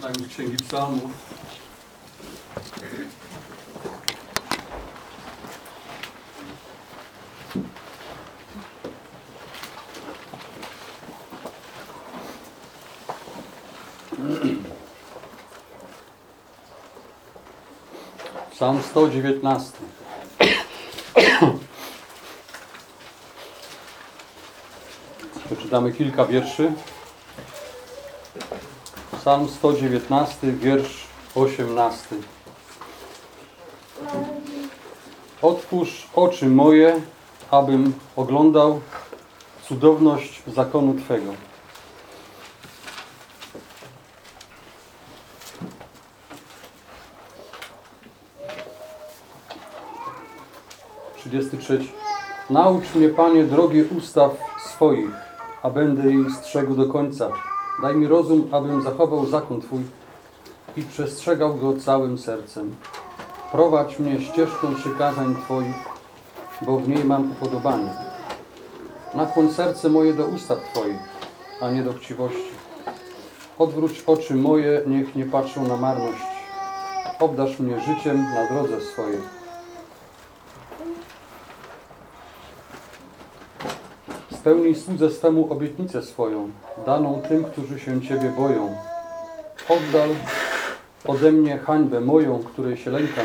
Z Księgi Psalmów. Psalm 119. Przeczytamy kilka wierszy. Psalm 119, wiersz 18. Otwórz oczy moje, abym oglądał cudowność zakonu Twego. Trzydziesty trzeci. Naucz mnie, Panie, drogie ustaw swoich, a będę jej strzegł do końca. Daj mi rozum, abym zachował zakon Twój i przestrzegał go całym sercem. Prowadź mnie ścieżką przykazań Twoich, bo w niej mam upodobanie. Nakłoń serce moje do ustaw Twoich, a nie do chciwości. Odwróć oczy moje, niech nie patrzą na marność. Obdasz mnie życiem na drodze swojej. Spełnij słudze swemu obietnicę swoją, daną tym, którzy się Ciebie boją. Oddal ode mnie hańbę moją, której się lękam,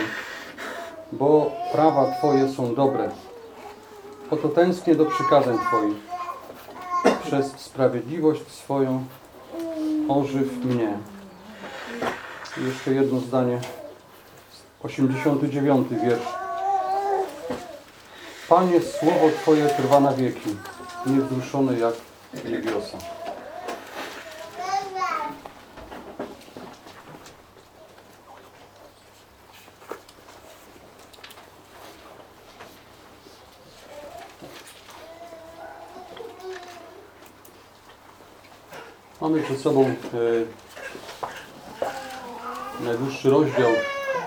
bo prawa Twoje są dobre. Oto tęsknię do przykazań Twoich. Przez sprawiedliwość swoją ożyw mnie. Jeszcze jedno zdanie. 89 wiersz. Panie, słowo Twoje trwa na wieki, niewzruszone jak niebiosa. Mamy przed sobą e, najdłuższy rozdział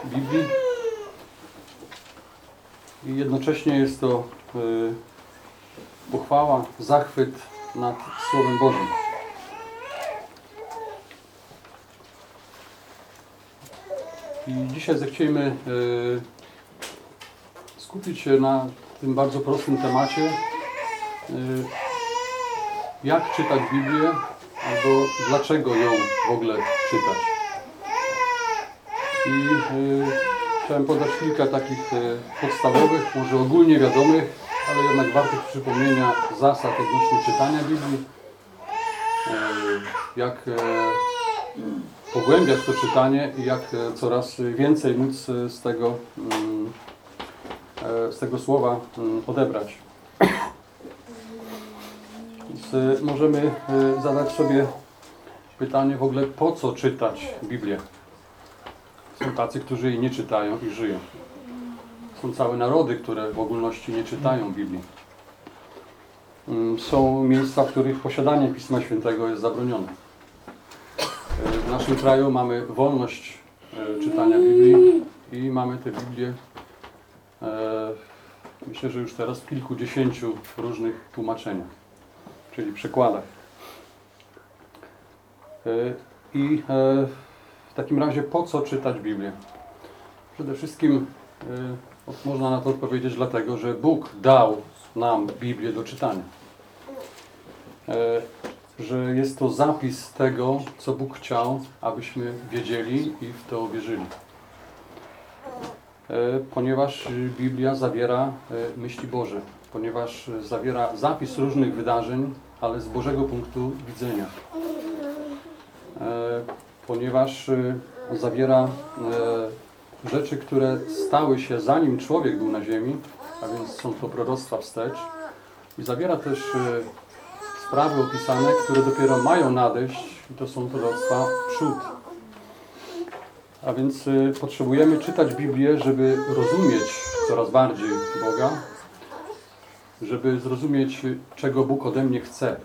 Biblii i jednocześnie jest to e, pochwała, zachwyt nad Słowem Bożym. I dzisiaj zechciejmy e, skupić się na tym bardzo prostym temacie, e, jak czytać Biblię, albo dlaczego ją w ogóle czytać. I y, chciałem podać kilka takich podstawowych, może ogólnie wiadomych, ale jednak wartych przypomnienia zasad odnośnie czytania Biblii. Y, jak y, pogłębiać to czytanie i jak y, coraz więcej móc z tego, mm, z tego słowa y, odebrać. Więc możemy zadać sobie pytanie w ogóle, po co czytać Biblię? Są tacy, którzy jej nie czytają i żyją. Są całe narody, które w ogólności nie czytają Biblii. Mm, Są miejsca, w których posiadanie Pisma Świętego jest zabronione. Y, W naszym kraju mamy wolność y, czytania Biblii i mamy te Biblie e, myślę, że już teraz w kilkudziesięciu różnych tłumaczeniach czyli przykładach. E, I e, w takim razie po co czytać Biblię? Przede wszystkim e, można na to odpowiedzieć dlatego, że Bóg dał nam Biblię do czytania. E, Że jest to zapis tego, co Bóg chciał, abyśmy wiedzieli i w to wierzyli. E, Ponieważ Biblia zawiera e, myśli Boże, ponieważ zawiera zapis różnych wydarzeń, ale z Bożego punktu widzenia. Ponieważ zawiera rzeczy, które stały się zanim człowiek był na ziemi, a więc są to proroctwa wstecz. I zawiera też e, sprawy opisane, które dopiero mają nadejść i to są proroctwa przód. A więc y, potrzebujemy czytać Biblię, żeby rozumieć coraz bardziej Boga, żeby zrozumieć, y, czego Bóg ode mnie chce.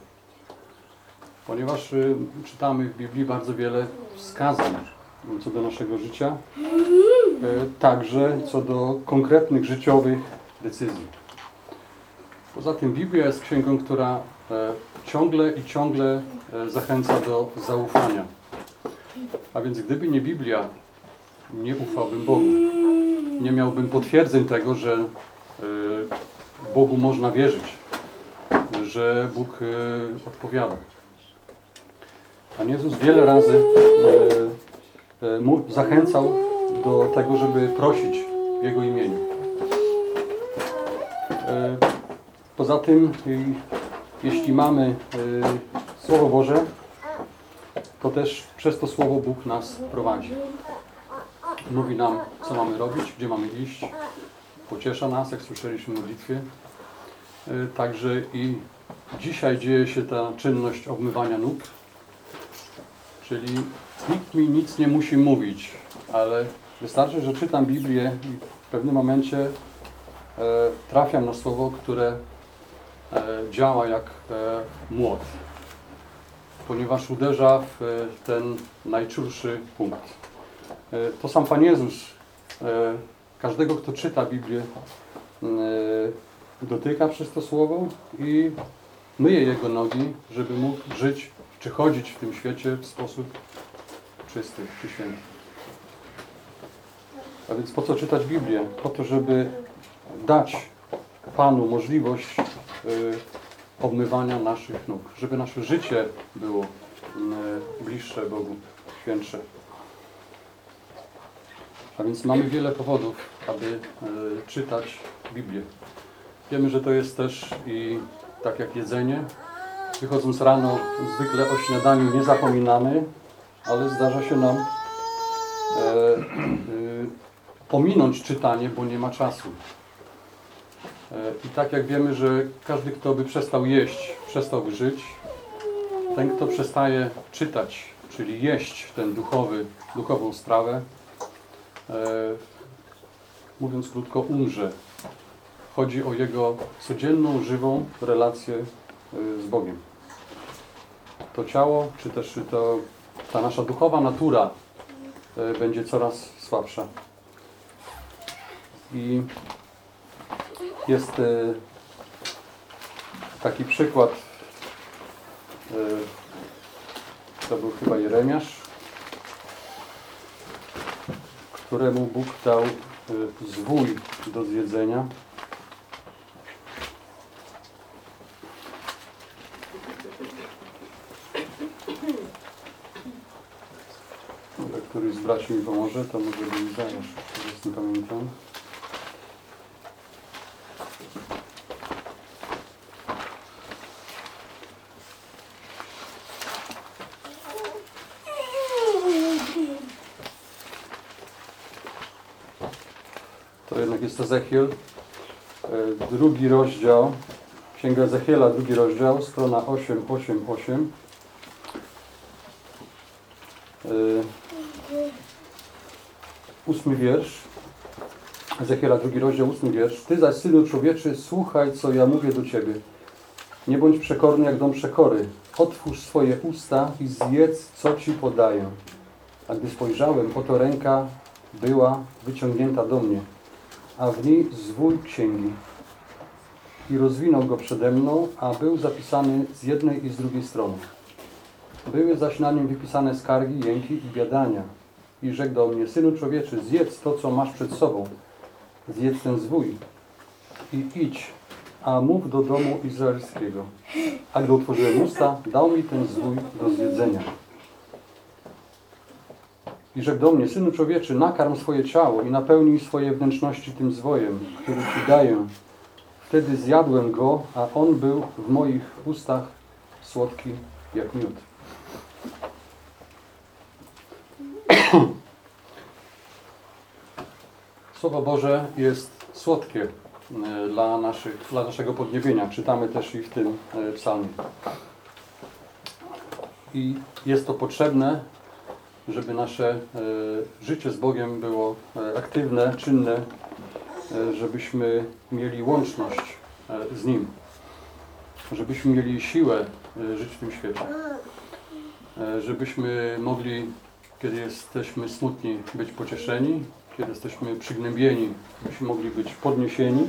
Ponieważ y, czytamy w Biblii bardzo wiele wskazań co do naszego życia, y, także co do konkretnych życiowych decyzji. Poza tym Biblia jest księgą, która e, ciągle i ciągle e, zachęca do zaufania. A więc gdyby nie Biblia, nie ufałbym Bogu. Nie miałbym potwierdzeń tego, że Bogu można wierzyć, że Bóg odpowiada. Pan Jezus wiele razy zachęcał do tego, żeby prosić w Jego imieniu. E, Poza tym, y, jeśli mamy y, Słowo Boże, to też przez to Słowo Bóg nas prowadzi. Mówi nam, co mamy robić, gdzie mamy iść. Pociesza nas, jak słyszeliśmy w modlitwie. Także i dzisiaj dzieje się ta czynność obmywania nóg. Czyli nikt mi nic nie musi mówić, ale wystarczy, że czytam Biblię i w pewnym momencie e, trafiam na słowo, które e, działa jak e, młot, ponieważ uderza w e, ten najczulszy punkt. E, to sam Pan Jezus e, każdego, kto czyta Biblię, e, dotyka przez to słowo i myje jego nogi, żeby mógł żyć czy chodzić w tym świecie w sposób czysty czy święty. A więc po co czytać Biblię? Po to, żeby dać Panu możliwość y, obmywania naszych nóg, żeby nasze życie było y, bliższe Bogu, świętsze. A więc mamy wiele powodów, aby y, czytać Biblię. Wiemy, że to jest też i tak jak jedzenie. Wychodząc rano, zwykle o śniadaniu nie zapominamy, ale zdarza się nam e, y, pominąć czytanie, bo nie ma czasu. E, I tak jak wiemy, że każdy, kto by przestał jeść, przestałby żyć, ten, kto przestaje czytać, czyli jeść ten duchowy, duchową strawę, e, mówiąc krótko, umrze. Chodzi o jego codzienną, żywą relację y, z Bogiem. To ciało, czy też to, ta nasza duchowa natura będzie coraz słabsza. I jest y, taki przykład, y, to był chyba Jeremiasz, któremu Bóg dał y, zwój do zjedzenia. Któryś z braci mi pomoże, to może by mi zająć, teraz nie pamiętam. To jednak jest Ezechiel, e, drugi rozdział, Księga Ezechiela, drugi rozdział, strona 888. E, Ósmy wiersz. Ezechiela, drugi rozdział, ósmy wiersz. Ty zaś, synu człowieczy, słuchaj, co ja mówię do ciebie. Nie bądź przekorny jak dom przekory. Otwórz swoje usta i zjedz, co ci podaję. A gdy spojrzałem, oto ręka była wyciągnięta do mnie, a w niej zwój księgi. I rozwinął go przede mną, a był zapisany z jednej i z drugiej strony. Były zaś na nim wypisane skargi, jęki i biadania. I rzekł do mnie, synu człowieczy, zjedz to, co masz przed sobą. Zjedz ten zwój i idź, a mów do domu izraelskiego. A gdy otworzyłem usta, dał mi ten zwój do zjedzenia. I rzekł do mnie, synu człowieczy, nakarm swoje ciało i napełnij swoje wnętrzności tym zwojem, który ci daję. Wtedy zjadłem go, a on był w moich ustach słodki jak miód. Słowo Boże jest słodkie e, dla, naszych, dla naszego podniebienia. Czytamy też i w tym e, psalmie. I jest to potrzebne, żeby nasze e, życie z Bogiem było e, aktywne, czynne, e, żebyśmy mieli łączność z Nim, żebyśmy mieli siłę żyć w tym świecie, żebyśmy mogli, kiedy jesteśmy smutni, być pocieszeni, kiedy jesteśmy przygnębieni, byśmy mogli być podniesieni.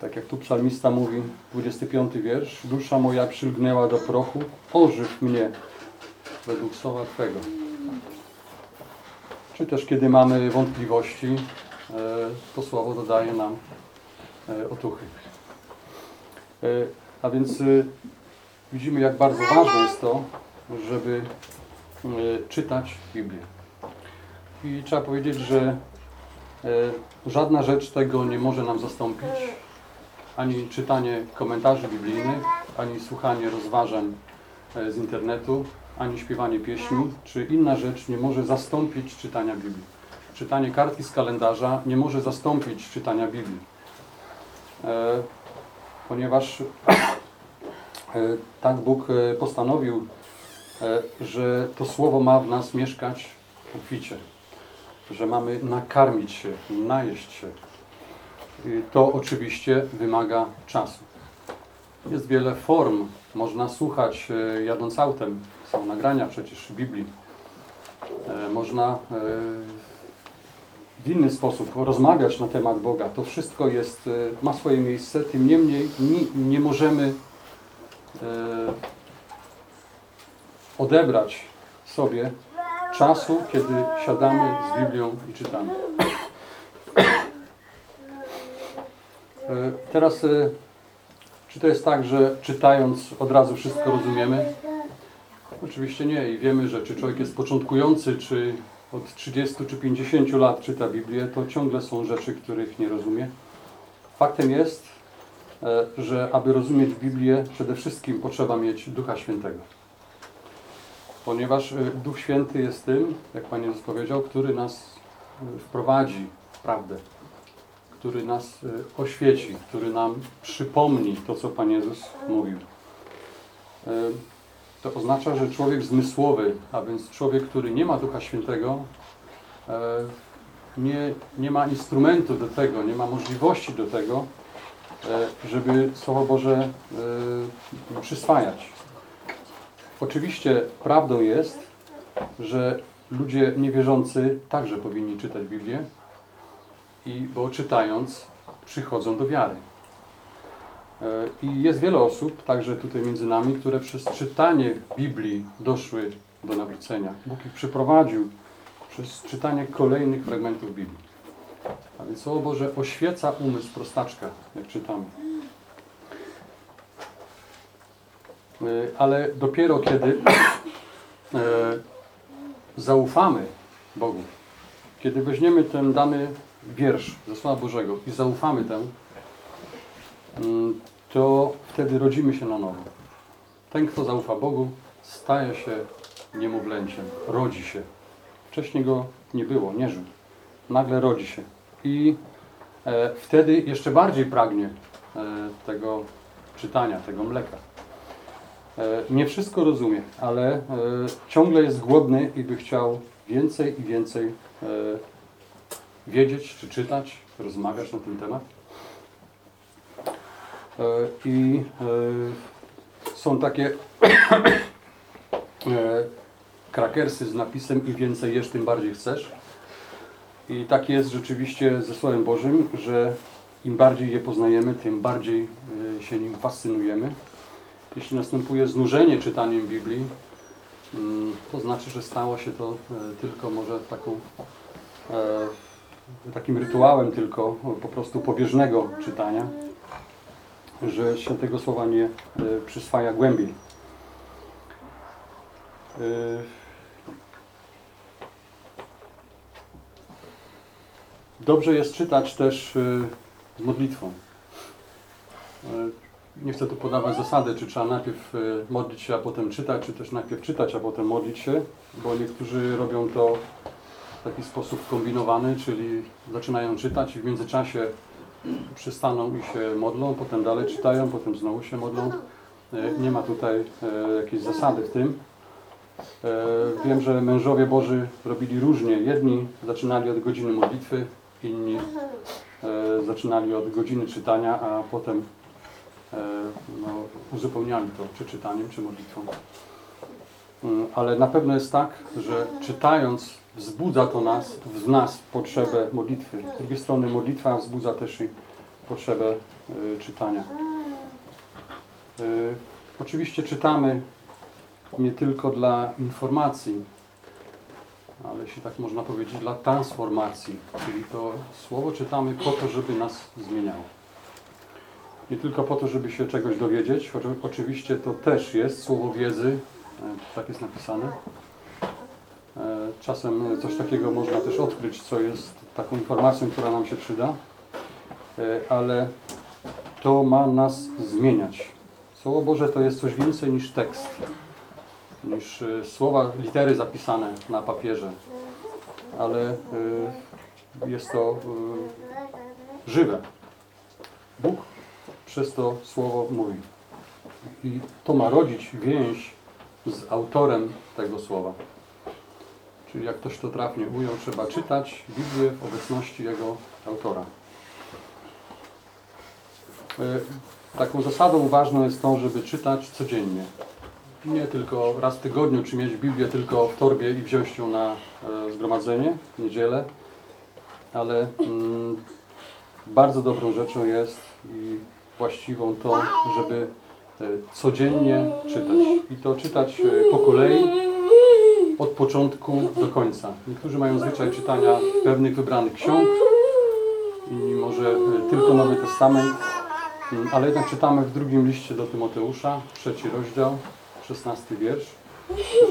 Tak jak tu psalmista mówi, 25 wiersz. Dusza moja przylgnęła do prochu, ożyw mnie według słowa Twego. czy też kiedy mamy wątpliwości, e, to Słowo dodaje nam e, otuchy. E, A więc widzimy, jak bardzo ważne jest to, żeby czytać Biblię. I trzeba powiedzieć, że żadna rzecz tego nie może nam zastąpić. Ani czytanie komentarzy biblijnych, ani słuchanie rozważań z internetu, ani śpiewanie pieśni, czy inna rzecz nie może zastąpić czytania Biblii. Czytanie kartki z kalendarza nie może zastąpić czytania Biblii. E, ponieważ e, tak Bóg e, postanowił, e, że to Słowo ma w nas mieszkać obficie, że mamy nakarmić się, najeść się. I To oczywiście wymaga czasu. Jest wiele form, można słuchać e, jadąc autem, są nagrania przecież Biblii. E, Można e, w inny sposób rozmawiać na temat Boga. To wszystko jest, e, ma swoje miejsce, tym niemniej nie, nie możemy odebrać sobie czasu, kiedy siadamy z Biblią i czytamy. Teraz, czy to jest tak, że czytając od razu wszystko rozumiemy? Oczywiście nie i wiemy, że czy człowiek jest początkujący, czy od 30 czy 50 lat czyta Biblię, to ciągle są rzeczy, których nie rozumie. Faktem jest, e, że aby rozumieć Biblię, przede wszystkim potrzeba mieć Ducha Świętego. Ponieważ e, Duch Święty jest tym, jak Pan Jezus powiedział, który nas e, wprowadzi w prawdę, który nas oświeci, który nam przypomni to, co Pan Jezus mówił. To oznacza, że człowiek zmysłowy, a więc człowiek, który nie ma Ducha Świętego, e, nie, nie ma instrumentu do tego, nie ma możliwości do tego, e, żeby Słowo Boże e, przyswajać. Oczywiście prawdą jest, że ludzie niewierzący także powinni czytać Biblię, i, bo czytając przychodzą do wiary. E, I jest wiele osób, także tutaj między nami, które przez czytanie Biblii doszły do nawrócenia. Bóg ich przyprowadził przez czytanie kolejnych fragmentów Biblii. A więc Słowo Boże oświeca umysł prostaczka, jak czytamy. E, Ale dopiero kiedy e, zaufamy Bogu, kiedy weźmiemy ten dany wiersz ze Słowa Bożego i zaufamy temu, to wtedy rodzimy się na nowo. Ten, kto zaufa Bogu, staje się niemowlęciem, rodzi się. Wcześniej go nie było, nie żył. Nagle rodzi się. I e, wtedy jeszcze bardziej pragnie e, tego czytania, tego mleka. E, nie wszystko rozumie, ale e, ciągle jest głodny i by chciał więcej i więcej e, wiedzieć, czy czytać, rozmawiać na ten temat. E, I e, są takie e, krakersy z napisem im więcej jesz, tym bardziej chcesz. I tak jest rzeczywiście ze Słowem Bożym, że im bardziej je poznajemy, tym bardziej się nim fascynujemy. Jeśli następuje znużenie czytaniem Biblii, mm, to znaczy, że stało się to tylko może taką takim rytuałem tylko po prostu pobieżnego czytania, że świętego słowa nie e, przyswaja głębiej. E, Dobrze jest czytać też e, z modlitwą. Nie chcę tu podawać zasady, czy trzeba najpierw modlić się, a potem czytać, czy też najpierw czytać, a potem modlić się, bo niektórzy robią to w taki sposób kombinowany, czyli zaczynają czytać i w międzyczasie przystaną i się modlą, potem dalej czytają, potem znowu się modlą. E, Nie ma tutaj e, jakiejś zasady w tym. E, Wiem, że mężowie Boży robili różnie. Jedni zaczynali od godziny modlitwy, inni zaczynali od godziny czytania, a potem no, uzupełniali to czy czytaniem, czy modlitwą. Mm, Ale na pewno jest tak, że czytając wzbudza to nas, w nas potrzebę modlitwy. Z drugiej strony modlitwa wzbudza też i potrzebę y, czytania. Y, oczywiście czytamy nie tylko dla informacji. ale jeśli tak można powiedzieć, dla transformacji. Czyli to słowo czytamy po to, żeby nas zmieniało. Nie tylko po to, żeby się czegoś dowiedzieć, oczy- oczywiście to też jest słowo wiedzy, tak jest napisane. E, Czasem coś takiego można też odkryć, co jest taką informacją, która nam się przyda, E, ale to ma nas zmieniać. Słowo Boże to jest coś więcej niż tekst, niż e, słowa, litery zapisane na papierze, ale e, jest to e, żywe. Bóg przez to słowo mówi. I to ma rodzić więź z autorem tego słowa. Czyli jak ktoś to trafnie ujął, trzeba czytać Biblię w obecności jego autora. E, Taką zasadą ważną jest to, żeby czytać codziennie. Nie tylko raz w tygodniu, czy mieć Biblię tylko w torbie i wziąć ją na e, zgromadzenie w niedzielę, ale mm, bardzo dobrą rzeczą jest i właściwą to, żeby codziennie czytać. I to czytać e, po kolei, od początku do końca. Niektórzy mają zwyczaj czytania pewnych wybranych ksiąg, inni może e, tylko Nowy Testament, Mm, ale jednak czytamy w drugim liście do Tymoteusza, trzeci rozdział, szesnasty wiersz,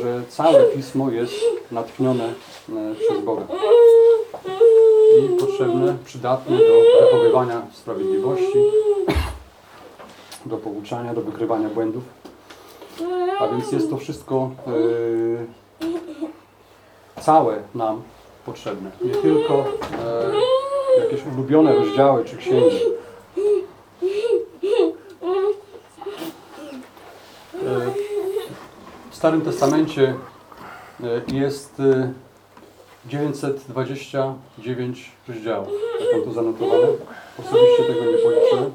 że całe Pismo jest natchnione e, przez Boga i potrzebne, przydatne do wychowywania sprawiedliwości, do pouczania, do wykrywania błędów. A więc jest to wszystko e, całe nam potrzebne. Nie tylko e, jakieś ulubione rozdziały czy księgi. E, W Starym Testamencie e, jest e, 929 rozdziałów. Jak mam to zanotowane. Osobiście tego nie policzyłem.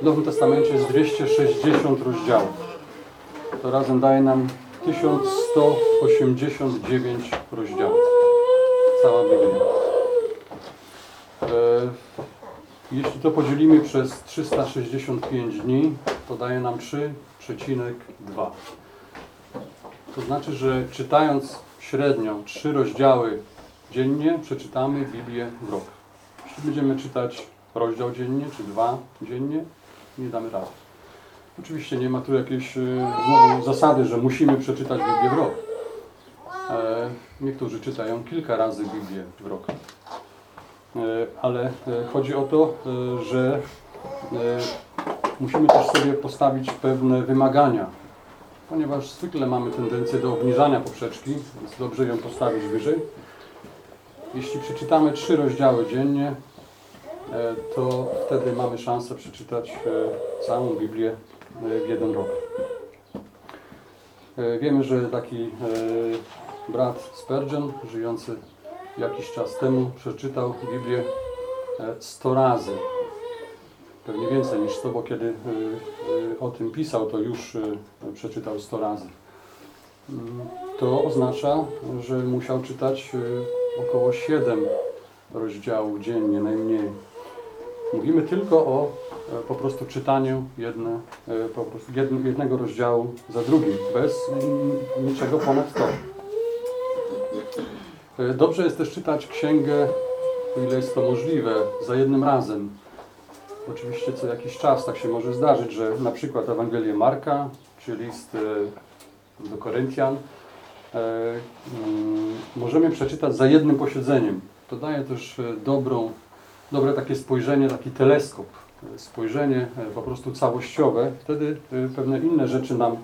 W Nowym Testamencie jest 260 rozdziałów. To razem daje nam 1189 rozdziałów. Cała Biblia. E, Jeśli to podzielimy przez 365 dni, to daje nam 3,2. To znaczy, że czytając średnio trzy rozdziały dziennie, przeczytamy Biblię w rok. Jeśli będziemy czytać rozdział dziennie, czy dwa dziennie, nie damy rady. Oczywiście nie ma tu jakiejś e, znowu zasady, że musimy przeczytać Biblię w rok. E, Niektórzy czytają kilka razy Biblię w rok. E, Ale e, chodzi o to, że musimy też sobie postawić pewne wymagania ponieważ zwykle mamy tendencję do obniżania poprzeczki, więc dobrze ją postawić wyżej. Jeśli przeczytamy trzy rozdziały dziennie, to wtedy mamy szansę przeczytać e, całą Biblię e, w jeden rok. E, Wiemy, że taki e, brat Spurgeon, żyjący jakiś czas temu, przeczytał Biblię e, 100 razy pewnie więcej niż to, bo kiedy o tym pisał, to już przeczytał 100 razy. Mm, To oznacza, że musiał czytać około 7 rozdziałów dziennie najmniej. Mówimy tylko o e, po prostu czytaniu jedne, e, po prostu jedn- jednego rozdziału za drugim, bez niczego ponad to. E, Dobrze jest też czytać księgę, o ile jest to możliwe, za jednym razem. Oczywiście co jakiś czas tak się może zdarzyć, że na przykład Ewangelię Marka, czy list do Koryntian, mm, możemy przeczytać za jednym posiedzeniem. To daje też dobrą, dobre takie spojrzenie, taki teleskop, spojrzenie e, po prostu całościowe. Wtedy e, pewne inne rzeczy nam e,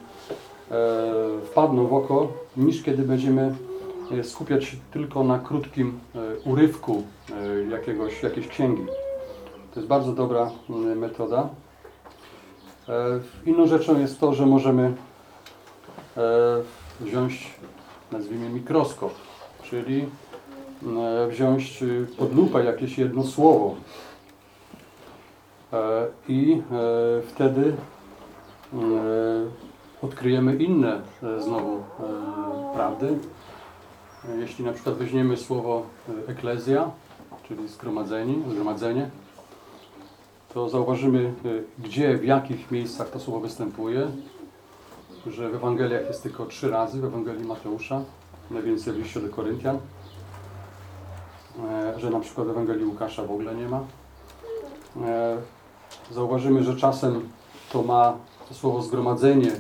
wpadną w oko, niż kiedy będziemy skupiać się tylko na krótkim urywku jakiegoś, jakiejś księgi. To jest bardzo dobra mm, metoda. Inną rzeczą jest to, że możemy wziąć, nazwijmy mikroskop, czyli wziąć y, pod lupę jakieś jedno słowo E, i e, wtedy e, odkryjemy inne e, znowu e, prawdy. E, Jeśli na przykład weźmiemy słowo e, eklezja, czyli zgromadzenie, zgromadzenie, to zauważymy, gdzie, w jakich miejscach to słowo występuje, że w Ewangeliach jest tylko trzy razy, w Ewangelii Mateusza, najwięcej w liście do Koryntian, e, że na przykład Ewangelii Łukasza w ogóle nie ma. E, Zauważymy, że czasem to ma to słowo zgromadzenie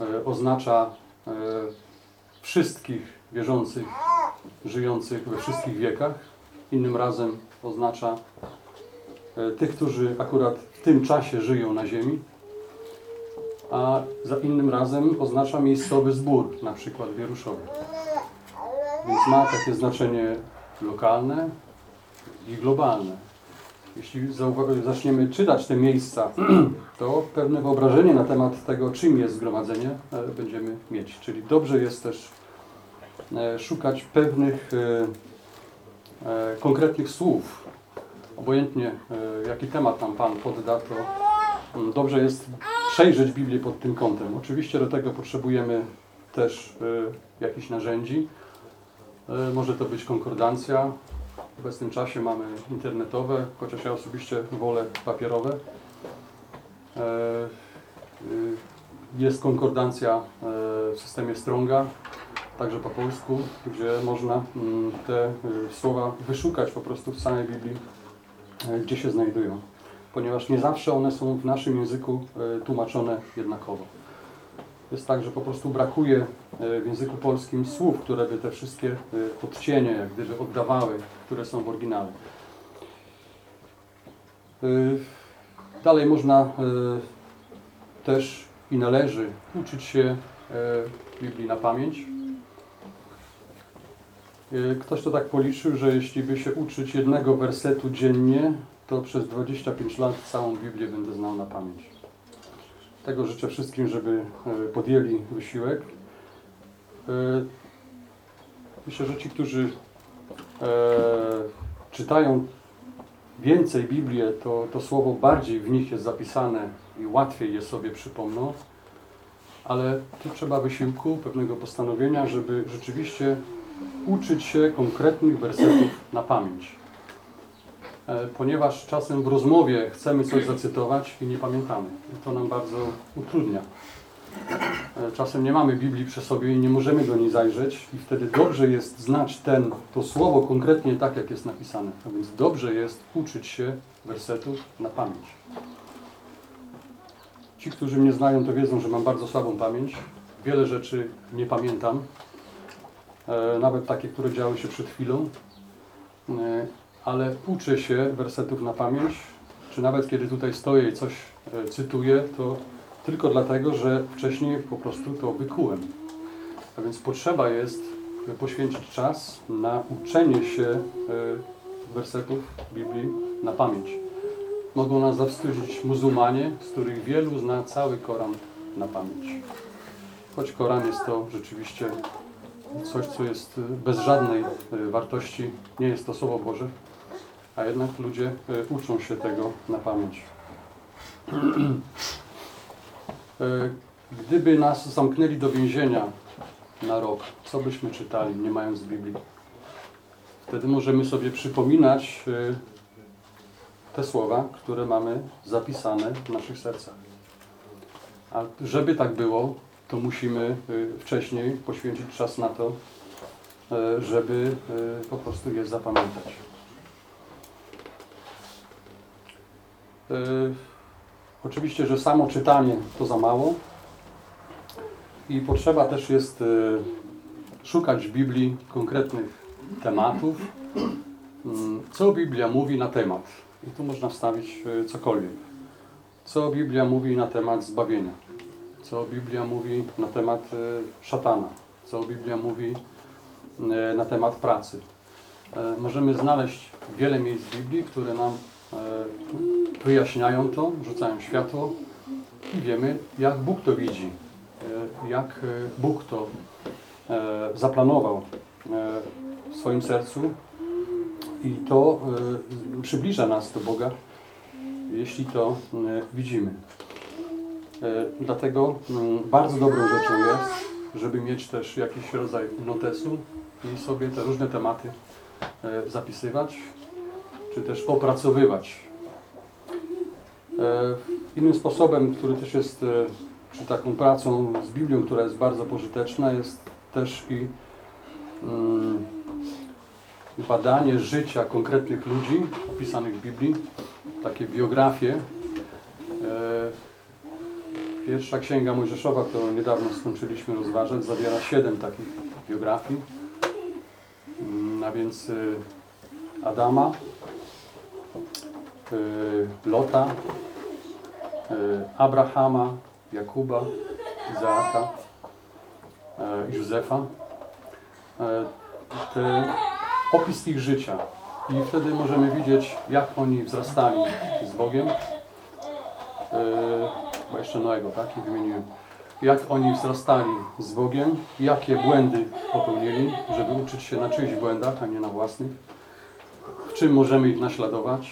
e, oznacza e, wszystkich wierzących, żyjących we wszystkich wiekach. Innym razem oznacza e, tych, którzy akurat w tym czasie żyją na ziemi, a za innym razem oznacza miejscowy zbór, na przykład w. Więc ma takie znaczenie lokalne i globalne. Jeśli zaczniemy czytać te miejsca, to pewne wyobrażenie na temat tego, czym jest zgromadzenie, e, będziemy mieć. Czyli dobrze jest też e, szukać pewnych e, konkretnych słów. Obojętnie jaki temat nam Pan podda, to mm, dobrze jest przejrzeć Biblię pod tym kątem. Oczywiście do tego potrzebujemy też jakichś narzędzi. E, Może to być konkordancja. W obecnym czasie mamy internetowe, chociaż ja osobiście wolę papierowe. E, y, Jest konkordancja e, w systemie Stronga, także po polsku, gdzie można mm, te y, słowa wyszukać po prostu w samej Biblii, gdzie się znajdują. Ponieważ nie zawsze one są w naszym języku tłumaczone jednakowo. Jest tak, że po prostu brakuje e, w języku polskim słów, które by te wszystkie e, odcienie jak gdyby oddawały, które są w oryginale. E, Dalej można też i należy uczyć się Biblii na pamięć. Ktoś to tak policzył, że jeśli by się uczyć jednego wersetu dziennie, to przez 25 lat całą Biblię będę znał na pamięć. Tego życzę wszystkim, żeby e, podjęli wysiłek. E, Myślę, że ci, którzy e, czytają więcej Biblię, to, to słowo bardziej w nich jest zapisane i łatwiej je sobie przypomną. Ale tu trzeba wysiłku, pewnego postanowienia, żeby rzeczywiście uczyć się konkretnych wersetów na pamięć. E, Ponieważ czasem w rozmowie chcemy coś zacytować i nie pamiętamy. To nam bardzo utrudnia. E, Czasem nie mamy Biblii przy sobie i nie możemy do niej zajrzeć i wtedy dobrze jest znać ten, to słowo konkretnie tak, jak jest napisane. A więc dobrze jest uczyć się wersetów na pamięć. Ci, którzy mnie znają, to wiedzą, że mam bardzo słabą pamięć. Wiele rzeczy nie pamiętam. E, Nawet takie, które działy się przed chwilą. Ale uczę się wersetów na pamięć. Czy nawet kiedy tutaj stoję i coś e, cytuję, to tylko dlatego, że wcześniej po prostu to wykułem. A więc potrzeba jest e, poświęcić czas na uczenie się e, wersetów Biblii na pamięć. Mogą nas zawstydzić muzułmanie, z których wielu zna cały Koran na pamięć. Choć Koran jest to rzeczywiście coś, co jest bez żadnej wartości, nie jest to Słowo Boże, a jednak ludzie e, uczą się tego na pamięć. E, Gdyby nas zamknęli do więzienia na rok, co byśmy czytali, nie mając Biblii? Wtedy możemy sobie przypominać e, te słowa, które mamy zapisane w naszych sercach. A żeby tak było, to musimy wcześniej poświęcić czas na to, żeby po prostu je zapamiętać. Oczywiście, że samo czytanie to za mało i potrzeba też jest e, szukać w Biblii konkretnych tematów. Mm, Co Biblia mówi na temat? I tu można wstawić e, cokolwiek. Co Biblia mówi na temat zbawienia? Co Biblia mówi na temat szatana? Co Biblia mówi na temat pracy? Możemy znaleźć wiele miejsc Biblii, które nam wyjaśniają to, rzucają światło. I wiemy, jak Bóg to widzi, e, jak e, Bóg to e, zaplanował e, w swoim sercu. I to e, przybliża nas do Boga, jeśli to e, widzimy. E, Dlatego mm, bardzo dobrą rzeczą jest, żeby mieć też jakiś rodzaj notesu i sobie te różne tematy e, zapisywać, czy też opracowywać. E, Innym sposobem, który też jest, e, czy taką pracą z Biblią, która jest bardzo pożyteczna, jest też i mm, badanie życia konkretnych ludzi opisanych w Biblii, takie biografie. E, Pierwsza księga Mojżeszowa, którą niedawno skończyliśmy rozważać, zawiera siedem takich biografii. Mm, A więc Adama, Lota, y, Abrahama, Jakuba, Izaaka, y, Józefa. Te, opis ich życia. I wtedy możemy widzieć, jak oni wzrastali z Bogiem. Bo jeszcze Noego, tak? I wymieniłem. Jak oni wzrastali z Bogiem, jakie błędy popełnili, żeby uczyć się na czyichś błędach, a nie na własnych. Czym możemy ich naśladować,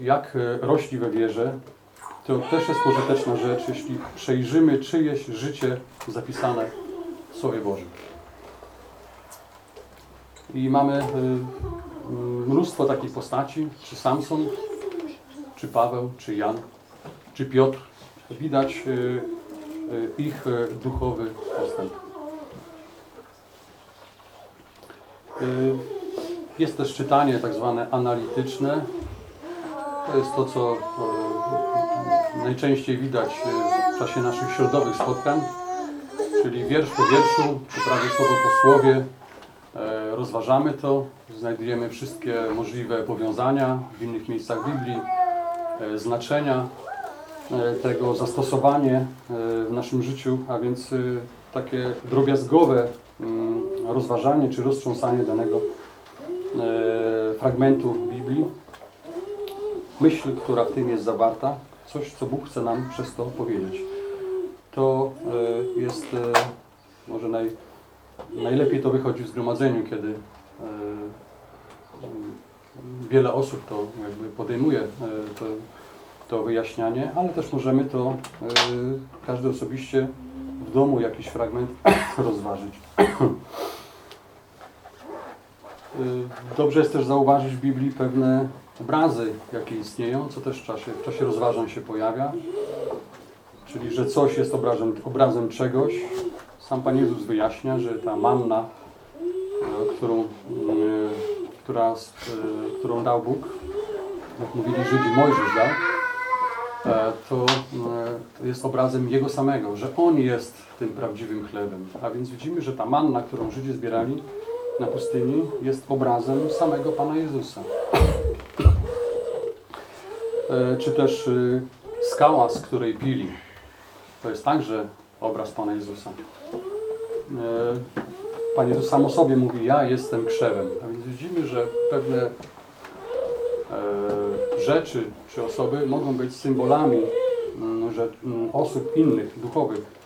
jak e, rośli we wierze. To też jest pożyteczna rzecz, jeśli przejrzymy czyjeś życie zapisane w Słowie Bożym. I mamy y, mnóstwo takich postaci, czy Samson, czy Paweł, czy Jan, czy Piotr. Widać y, ich duchowy postęp. Jest też czytanie tak zwane analityczne. To jest to, co y, najczęściej widać y, w czasie naszych środowych spotkań, czyli wiersz po wierszu, czy prawie słowo po słowie, E, Rozważamy to, znajdujemy wszystkie możliwe powiązania w innych miejscach Biblii, e, znaczenia e, tego, zastosowanie e, w naszym życiu, a więc e, takie drobiazgowe mm, rozważanie czy roztrząsanie danego e, fragmentu Biblii. Myśl, która w tym jest zawarta, coś, co Bóg chce nam przez to powiedzieć. To e, jest e, może naj, Najlepiej to wychodzi w zgromadzeniu, kiedy e, wiele osób to jakby podejmuje e, to, to wyjaśnianie, ale też możemy to e, każdy osobiście w domu jakiś fragment rozważyć. E, Dobrze jest też zauważyć w Biblii pewne obrazy, jakie istnieją, co też w czasie, w czasie rozważań się pojawia. Czyli, że coś jest obrazem, obrazem czegoś, sam Pan Jezus wyjaśnia, że ta manna, e, którą, e, która, którą dał Bóg, jak mówili Żydzi, Mojżesz dał, e, to jest obrazem Jego samego, że On jest tym prawdziwym chlebem. A więc widzimy, że ta manna, którą Żydzi zbierali na pustyni, jest obrazem samego Pana Jezusa. E, Czy też e, skała, z której pili, to jest także obraz Pana Jezusa. E, Pan Jezus sam o sobie mówi, ja jestem krzewem. A więc widzimy, że pewne rzeczy czy osoby mogą być symbolami mm, mm, osób innych, duchowych.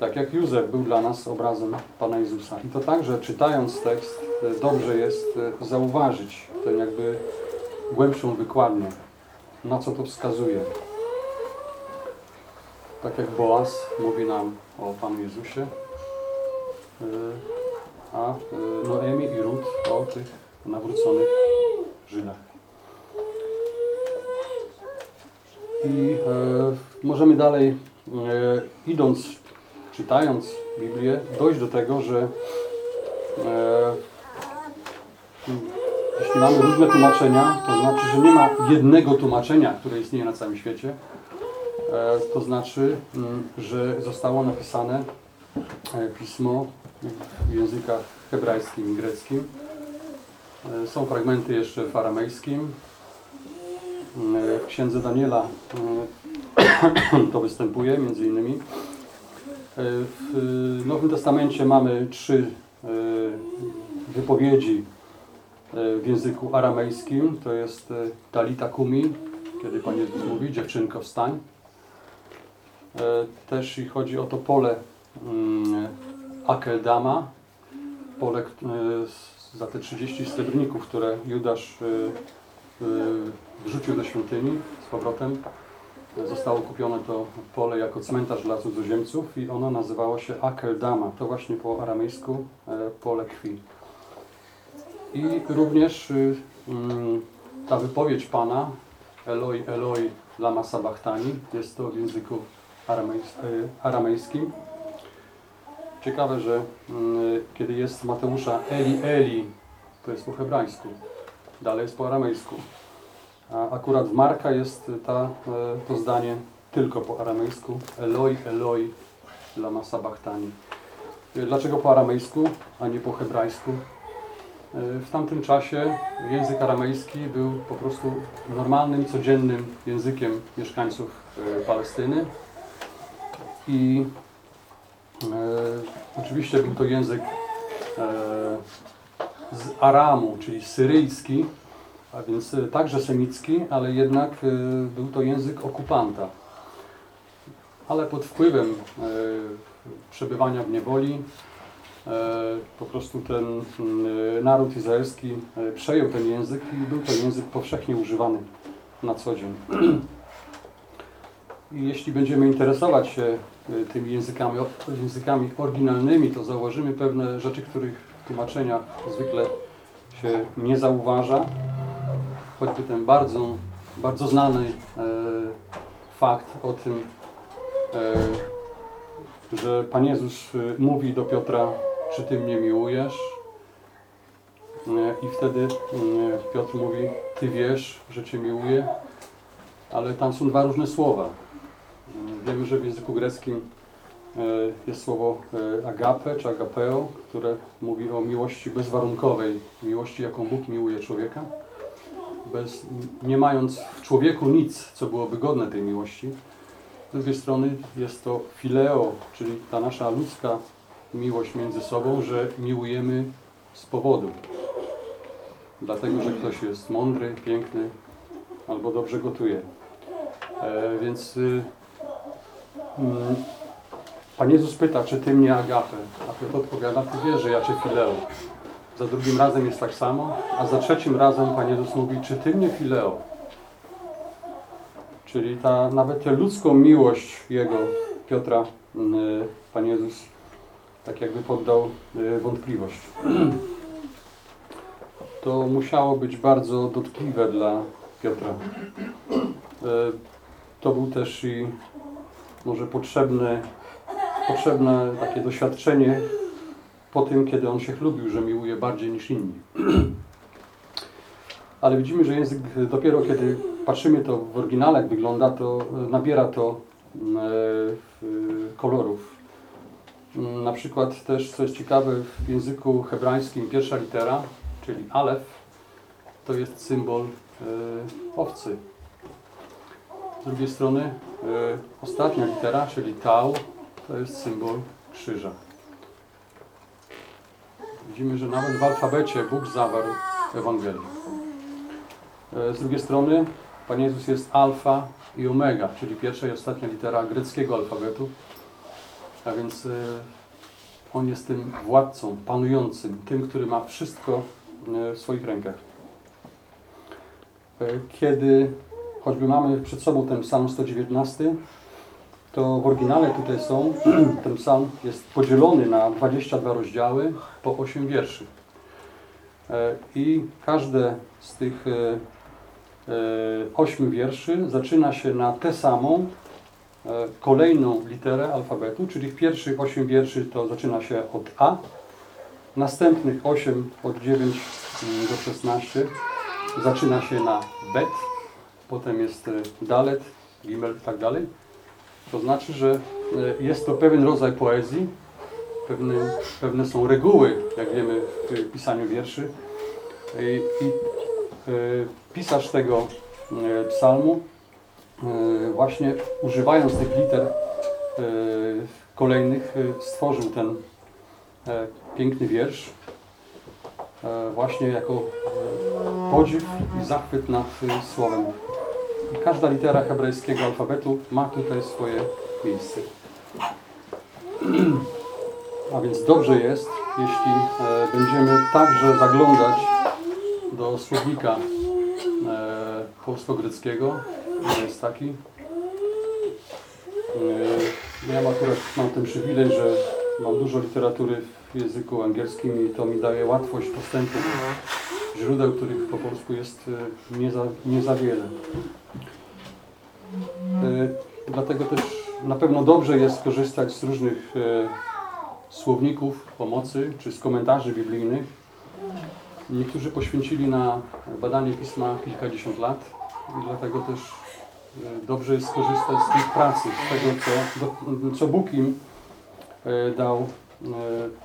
Tak jak Józef był dla nas obrazem Pana Jezusa. I to także czytając tekst e, dobrze jest e, zauważyć tę jakby głębszą wykładnię, na co to wskazuje. Tak jak Boaz mówi nam o Panu Jezusie, y, a Noemi i Rut o tych nawróconych Żydach. I e, możemy dalej, e, idąc, czytając Biblię, dojść do tego, że e, jeśli mamy różne tłumaczenia, to znaczy, że nie ma jednego tłumaczenia, które istnieje na całym świecie. E, To znaczy, mm, że zostało napisane e, pismo w językach hebrajskim i greckim. E, Są fragmenty jeszcze w aramejskim. E, W księdze Daniela e, to występuje między innymi. E, W Nowym Testamencie mamy trzy e, wypowiedzi e, w języku aramejskim. To jest e, Talita Kumi, kiedy Pan Jezus mówi, dziewczynko wstań. E, Też i chodzi o to pole mm, Akeldama, pole e, za te 30 srebrników, które Judasz e, e, wrzucił do świątyni z powrotem. E, Zostało kupione to pole jako cmentarz dla cudzoziemców i ono nazywało się Akeldama. To właśnie po aramejsku e, pole krwi. I również y, mm, ta wypowiedź Pana Eloi, Eloi, lama sabachthani jest to w języku y, aramejskim. ciekawe, że mm, kiedy jest Mateusza Eli Eli, to jest po hebrajsku, dalej jest po aramejsku. A akurat w Marka jest ta, e, to zdanie tylko po aramejsku. Eloi, Eloi, lama sabachthani. E, Dlaczego po aramejsku, a nie po hebrajsku? W tamtym czasie język aramejski był po prostu normalnym, codziennym językiem mieszkańców Palestyny. I e, oczywiście był to język e, z Aramu, czyli syryjski, a więc e, także semicki, ale jednak e, był to język okupanta. Ale pod wpływem e, przebywania w niewoli po prostu ten naród izraelski przejął ten język i był to język powszechnie używany na co dzień. I jeśli będziemy interesować się tymi językami, językami oryginalnymi, to zauważymy pewne rzeczy, których w tłumaczeniach zwykle się nie zauważa. Choćby ten bardzo, bardzo znany e, fakt o tym, e, że Pan Jezus e, mówi do Piotra, czy Ty mnie miłujesz? I wtedy Piotr mówi, Ty wiesz, że Cię miłuję, ale tam są dwa różne słowa. Wiemy, że w języku greckim jest słowo agape czy agapeo, które mówi o miłości bezwarunkowej, miłości, jaką Bóg miłuje człowieka, bez, nie mając w człowieku nic, co byłoby godne tej miłości. Z drugiej strony jest to fileo, czyli ta nasza ludzka miłość między sobą, że miłujemy z powodu. Dlatego, że ktoś jest mądry, piękny albo dobrze gotuje. E, więc y, mm, Pan Jezus pyta, czy Ty mnie agape? A Piotr odpowiada, Ty wiesz, że ja Cię fileo. Za drugim razem jest tak samo, a za trzecim razem Pan Jezus mówi, czy Ty mnie fileo? Czyli ta, nawet tę ludzką miłość Jego, Piotra, y, Pan Jezus tak jakby poddał y, wątpliwość. To musiało być bardzo dotkliwe dla Piotra. Y, To był też i może potrzebne, potrzebne takie doświadczenie po tym, kiedy on się chlubił, że miłuje bardziej niż inni. Ale widzimy, że język dopiero kiedy patrzymy to w oryginale, jak wygląda, to e, nabiera to e, kolorów. Mm, Na przykład też, co jest ciekawe, w języku hebrajskim pierwsza litera, czyli alef, to jest symbol e, owcy. Z drugiej strony ostatnia litera, czyli tau, to jest symbol krzyża. Widzimy, że nawet w alfabecie Bóg zawarł Ewangelię. E, Z drugiej strony Pan Jezus jest alfa i omega, czyli pierwsza i ostatnia litera greckiego alfabetu. A więc e, On jest tym władcą, panującym, tym, który ma wszystko e, w swoich rękach. Kiedy choćby mamy przed sobą ten psalm 119, to w oryginale tutaj są, ten psalm jest podzielony na 22 rozdziały po 8 wierszy. E, I każde z tych e, e, ośmiu wierszy zaczyna się na tę samą e, kolejną literę alfabetu, czyli w pierwszych 8 wierszy to zaczyna się od A, następnych 8 od 9 mm, do 16 zaczyna się na Bet, potem jest e, Dalet, Gimel i tak dalej. To znaczy, że e, jest to pewien rodzaj poezji, pewne, pewne są reguły, jak wiemy w pisaniu wierszy. I, i e, pisarz tego e, psalmu e, właśnie używając tych liter e, kolejnych e, stworzył ten e, piękny wiersz e, właśnie jako e, podziw i zachwyt nad e, słowem. Każda litera hebrajskiego alfabetu ma tutaj swoje miejsce. A więc dobrze jest, jeśli e, będziemy także zaglądać do słownika e, polsko-greckiego. Jest taki. E, ja akurat mam ten przywilej, że mam dużo literatury w języku angielskim i to mi daje łatwość dostępu źródeł, których po polsku jest e, nie za, nie za wiele. E, Dlatego też na pewno dobrze jest korzystać z różnych e, słowników pomocy czy z komentarzy biblijnych. Niektórzy poświęcili na badanie pisma kilkadziesiąt lat i dlatego też dobrze jest skorzystać z tej pracy, z tego, co, co Bóg im dał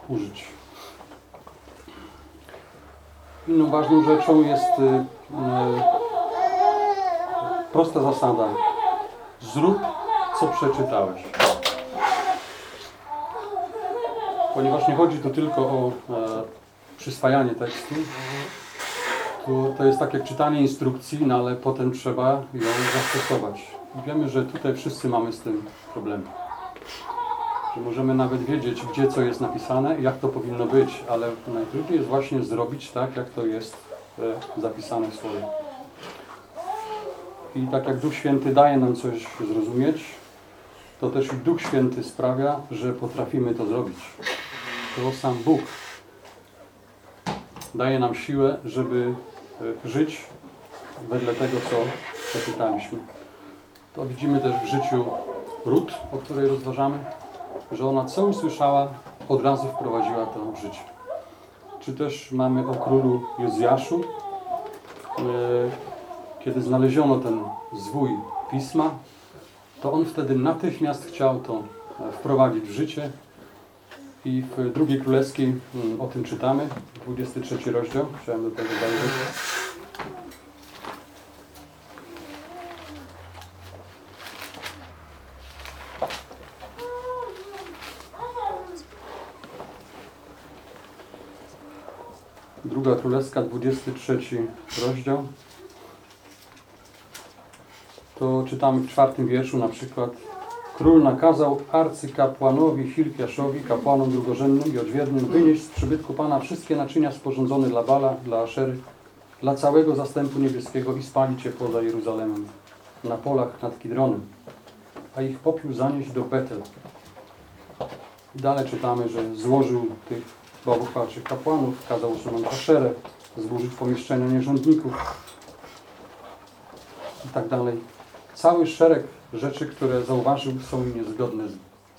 użyć. Inną ważną rzeczą jest e, e, prosta zasada. Zrób, co przeczytałeś. Ponieważ nie chodzi tu tylko o e, przyswajanie tekstu, to, to jest tak jak czytanie instrukcji, no ale potem trzeba ją zastosować. Wiemy, że tutaj wszyscy mamy z tym problem. Że możemy nawet wiedzieć, gdzie co jest napisane jak to powinno być, ale najtrudniej jest właśnie zrobić tak, jak to jest e, zapisane w Słowie. I tak jak Duch Święty daje nam coś zrozumieć, to też Duch Święty sprawia, że potrafimy to zrobić. To sam Bóg daje nam siłę, żeby e, żyć wedle tego, co przeczytaliśmy. To widzimy też w życiu Rut, o której rozważamy, że ona co usłyszała, od razu wprowadziła to w życie. Czy też mamy o królu Jozjaszu, e, kiedy znaleziono ten zwój pisma, to on wtedy natychmiast chciał to e, wprowadzić w życie. I w drugiej królewskiej mm, o tym czytamy, 23 rozdział. Chciałem do tego zajrzeć. Druga królewska, 23 rozdział. To czytamy w czwartym wierszu na przykład Król nakazał arcykapłanowi Hilkiaszowi, kapłanom drugorzędnym i odźwiernym wynieść z przybytku Pana wszystkie naczynia sporządzone dla Bala, dla Aszery, dla całego zastępu niebieskiego i spalić je poza Jeruzalemem, na polach nad Kidronem, a ich popiół zanieść do Betel. Dalej czytamy, że złożył tych bałwochwalczych kapłanów, kazał usunąć Aszerę, zburzyć pomieszczenia nierządników i tak dalej. Cały szereg rzeczy, które zauważył, są niezgodne z,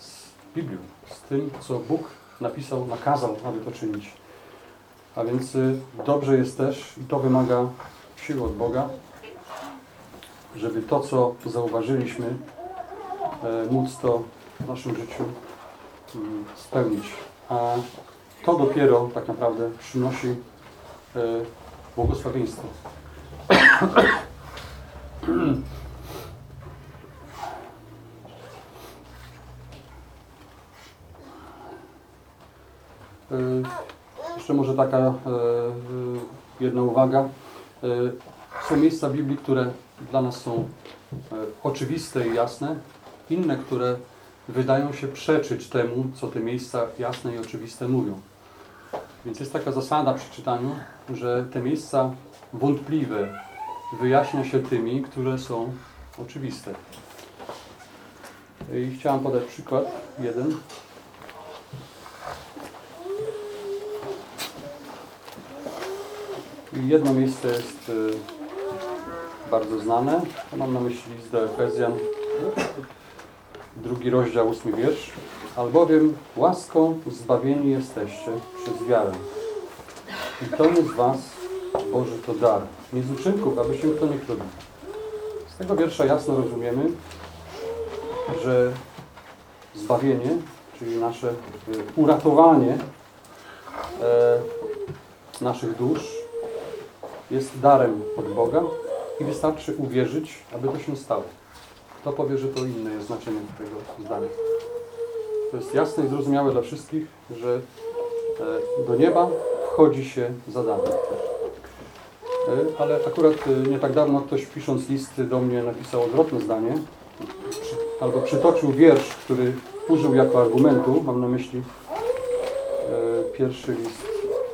z Biblią, z tym, co Bóg napisał, nakazał, aby to czynić. A więc y, dobrze jest też, i to wymaga siły od Boga, żeby to, co zauważyliśmy, e, móc to w naszym życiu mm, spełnić. A to dopiero tak naprawdę przynosi e, błogosławieństwo. E, Jeszcze może taka e, jedna uwaga. E, Są miejsca w Biblii, które dla nas są e, oczywiste i jasne, inne, które wydają się przeczyć temu, co te miejsca jasne i oczywiste mówią. Więc jest taka zasada przy czytaniu, że te miejsca wątpliwe wyjaśnia się tymi, które są oczywiste. I chciałem podać przykład jeden. Jedno miejsce jest y, bardzo znane. Mam na myśli list do Efezjan, drugi rozdział, ósmy wiersz. Albowiem łaską zbawieni jesteście przez wiarę. I to z was, Boży to dar. Nie z uczynków, aby się kto nie chlubił. Z tego wiersza jasno rozumiemy, że zbawienie, czyli nasze y, uratowanie e, naszych dusz jest darem od Boga i wystarczy uwierzyć, aby to się stało. Kto powie, że to inne jest znaczenie tego zdania. To jest jasne i zrozumiałe dla wszystkich, że e, do nieba wchodzi się za darmo. E, Ale akurat e, nie tak dawno ktoś pisząc listy do mnie napisał odwrotne zdanie, albo przytoczył wiersz, który użył jako argumentu, mam na myśli pierwszy list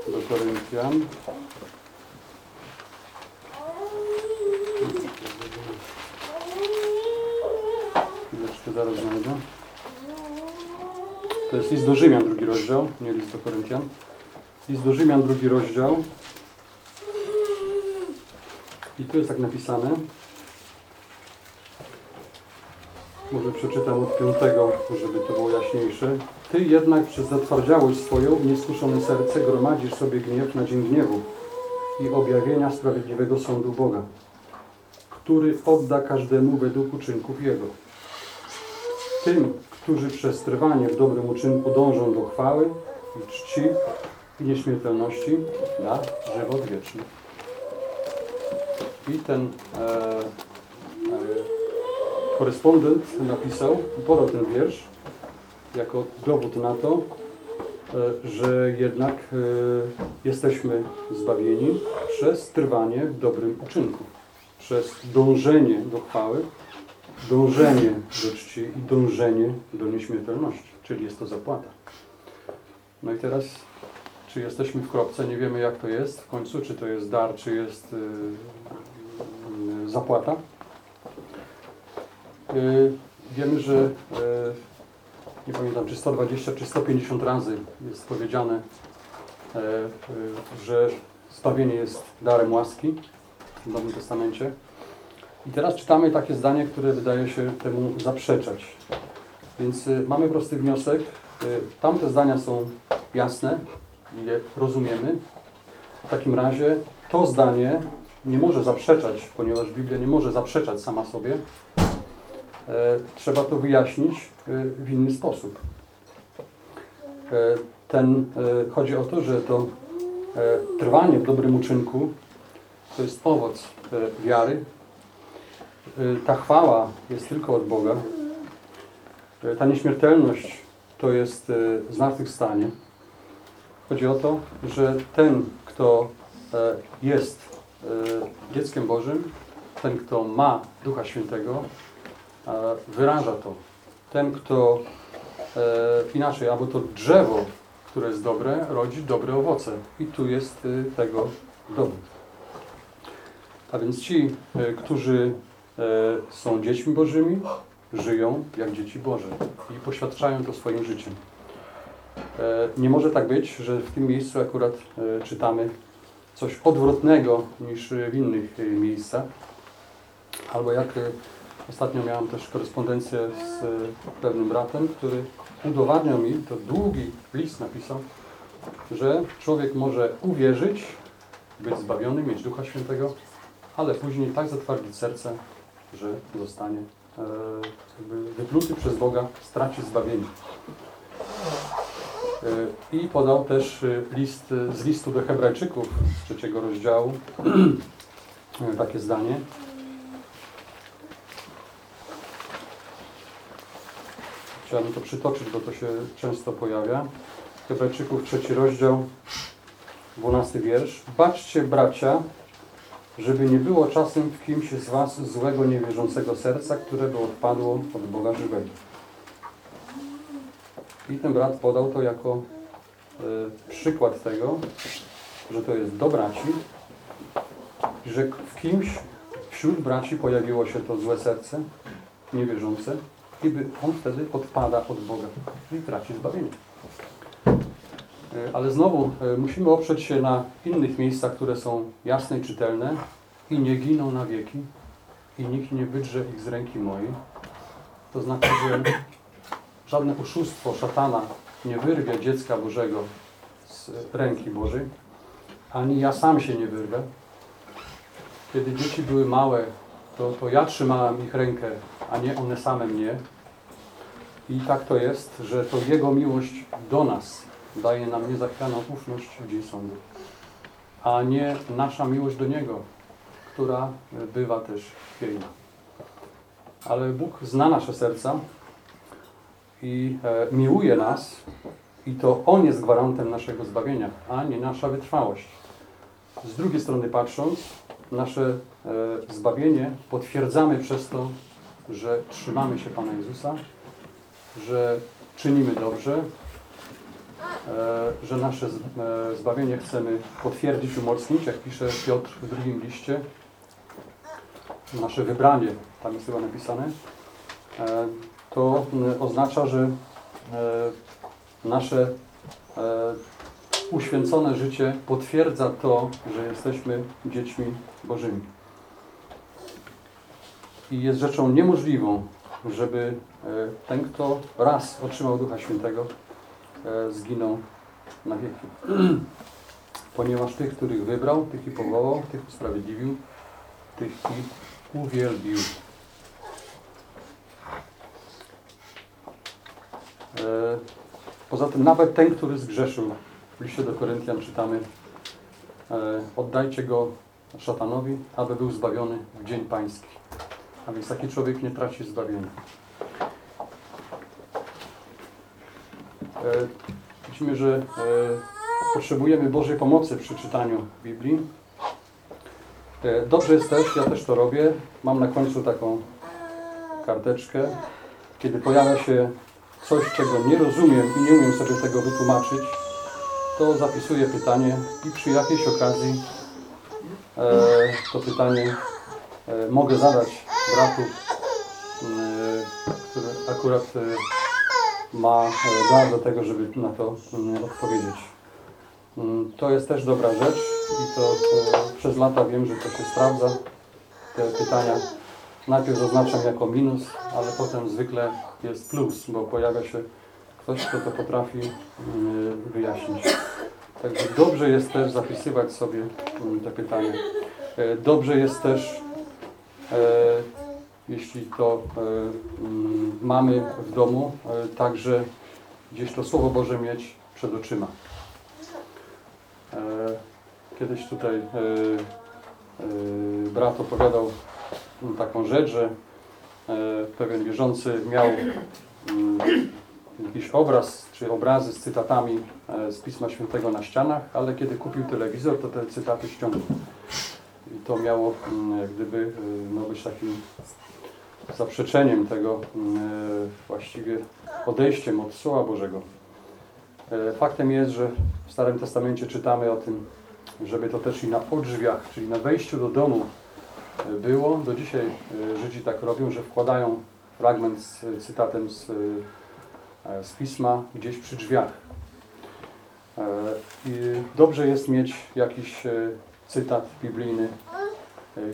do Koryntian, To jest list do Rzymian, drugi rozdział, nie list do Koryntian. List do Rzymian, drugi rozdział. I tu jest tak napisane. Może przeczytam od piątego, żeby to było jaśniejsze. Ty jednak przez zatwardziałość swoją, nieskuszone serce, gromadzisz sobie gniew na dzień gniewu i objawienia sprawiedliwego sądu Boga, który odda każdemu według uczynków Jego. Tym, którzy przez trwanie w dobrym uczynku dążą do chwały czci i nieśmiertelności, da żywot wieczny. I ten e, e, korespondent napisał, podał ten wiersz jako dowód na to, e, że jednak e, jesteśmy zbawieni przez trwanie w dobrym uczynku, przez dążenie do chwały, dążenie do czci i dążenie do nieśmiertelności, czyli jest to zapłata. No i teraz, czy jesteśmy w kropce, nie wiemy jak to jest w końcu, czy to jest dar, czy jest y, y, zapłata. Y, wiemy, że y, nie pamiętam, czy 120, czy 150 razy jest powiedziane, y, y, że zbawienie jest darem łaski w Nowym Testamencie. I teraz czytamy takie zdanie, które wydaje się temu zaprzeczać. Więc y, mamy prosty wniosek. Y, tamte zdania są jasne i je rozumiemy. W takim razie to zdanie nie może zaprzeczać, ponieważ Biblia nie może zaprzeczać sama sobie. E, trzeba to wyjaśnić e, w inny sposób. E, ten, e, chodzi o to, że to trwanie w dobrym uczynku to jest owoc wiary. E, ta chwała jest tylko od Boga. E, ta nieśmiertelność to jest e, zmartwychwstanie. Chodzi o to, że ten, kto e, jest e, dzieckiem Bożym, ten, kto ma Ducha Świętego, wyraża to. Ten, kto e, inaczej, albo to drzewo, które jest dobre, rodzi dobre owoce. I tu jest tego dowód. A więc ci, którzy są dziećmi Bożymi, żyją jak dzieci Boże i poświadczają to swoim życiem. E, Nie może tak być, że w tym miejscu akurat e, czytamy coś odwrotnego niż w innych e, miejscach. Albo jak e, ostatnio miałem też korespondencję z e, pewnym bratem, który udowadniał mi, to długi list napisał, że człowiek może uwierzyć, być zbawiony, mieć Ducha Świętego, ale później tak zatwardzić serce, że zostanie e, wypluty przez Boga, straci zbawienie. E, I podał też e, list e, z listu do Hebrajczyków z trzeciego rozdziału takie zdanie. Chciałbym to przytoczyć, bo to się często pojawia. Hebrajczyków trzeci rozdział, dwunasty wiersz. Baczcie, bracia, żeby nie było czasem w kimś z was złego, niewierzącego serca, które by odpadło od Boga żywego. I ten brat podał to jako e, przykład tego, że to jest do braci, że w kimś wśród braci pojawiło się to złe serce, niewierzące, i on wtedy odpada od Boga i traci zbawienie. E, Ale znowu e, musimy oprzeć się na innych miejscach, które są jasne i czytelne i nie giną na wieki i nikt nie wydrze ich z ręki mojej. To znaczy, że żadne oszustwo szatana nie wyrwie dziecka Bożego z ręki Bożej, ani ja sam się nie wyrwę. Kiedy dzieci były małe, to, to ja trzymałem ich rękę, a nie one same mnie. I tak to jest, że to Jego miłość do nas daje nam niezachwianą ufność dzień sądu, a nie nasza miłość do Niego, która bywa też chwiejna. Ale Bóg zna nasze serca i e, miłuje nas i to On jest gwarantem naszego zbawienia, a nie nasza wytrwałość. Z drugiej strony patrząc, nasze e, zbawienie potwierdzamy przez to, że trzymamy się Pana Jezusa, że czynimy dobrze, e, że nasze e, zbawienie chcemy potwierdzić, umocnić, jak pisze Piotr w drugim liście. Nasze wybranie, tam jest chyba napisane, e, to oznacza, że e, nasze e, uświęcone życie potwierdza to, że jesteśmy dziećmi Bożymi. I jest rzeczą niemożliwą, żeby e, ten, kto raz otrzymał Ducha Świętego, e, zginął na wieki. Ponieważ tych, których wybrał, tych i powołał, tych usprawiedliwił, tych i uwielbił. E, Poza tym nawet ten, który zgrzeszył, w liście do Koryntian czytamy e, oddajcie go szatanowi, aby był zbawiony w dzień pański. A więc taki człowiek nie traci zbawienia. Widzimy, że e, potrzebujemy Bożej pomocy przy czytaniu Biblii. E, Dobrze jest też, ja też to robię, mam na końcu taką karteczkę, kiedy pojawia się coś, czego nie rozumiem i nie umiem sobie tego wytłumaczyć, to zapisuję pytanie i przy jakiejś okazji e, to pytanie e, mogę zadać bratu, e, który akurat e, ma e, dar do tego, żeby na to mm, odpowiedzieć. Mm, To jest też dobra rzecz i to e, przez lata wiem, że to się sprawdza. Te pytania najpierw zaznaczam jako minus, ale potem zwykle jest plus, bo pojawia się ktoś, kto to potrafi mm, wyjaśnić. Także dobrze jest też zapisywać sobie te pytania. E, Dobrze jest też, jeśli to e, mm, mamy w domu, e, także gdzieś to Słowo Boże mieć przed oczyma. E, Kiedyś tutaj brat opowiadał mm, taką rzecz, że pewien wierzący miał mm, jakiś obraz czy obrazy z cytatami z Pisma Świętego na ścianach, ale kiedy kupił telewizor, to te cytaty ściągnął. I to miało jak gdyby no, być takim zaprzeczeniem tego, mm, e, właściwie odejściem od Słowa Bożego. E, Faktem jest, że w Starym Testamencie czytamy o tym, żeby to też i na odrzwiach, czyli na wejściu do domu e, było. Do dzisiaj Żydzi tak robią, że wkładają fragment z cytatem z, z Pisma gdzieś przy drzwiach. I dobrze jest mieć jakiś cytat biblijny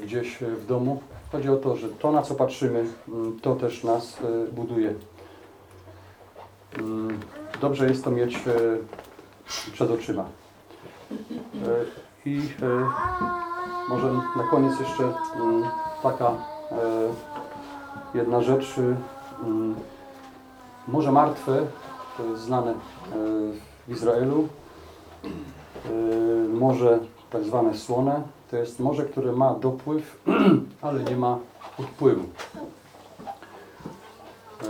gdzieś w domu. Chodzi o to, że to na co patrzymy, mm, to też nas e, buduje. Mm, Dobrze jest to mieć e, przed oczyma. E, I e, może na koniec jeszcze mm, taka jedna rzecz. y, Morze Martwe, to jest znane w Izraelu. Morze tak zwane słone, to jest morze, które ma dopływ, ale nie ma odpływu. E,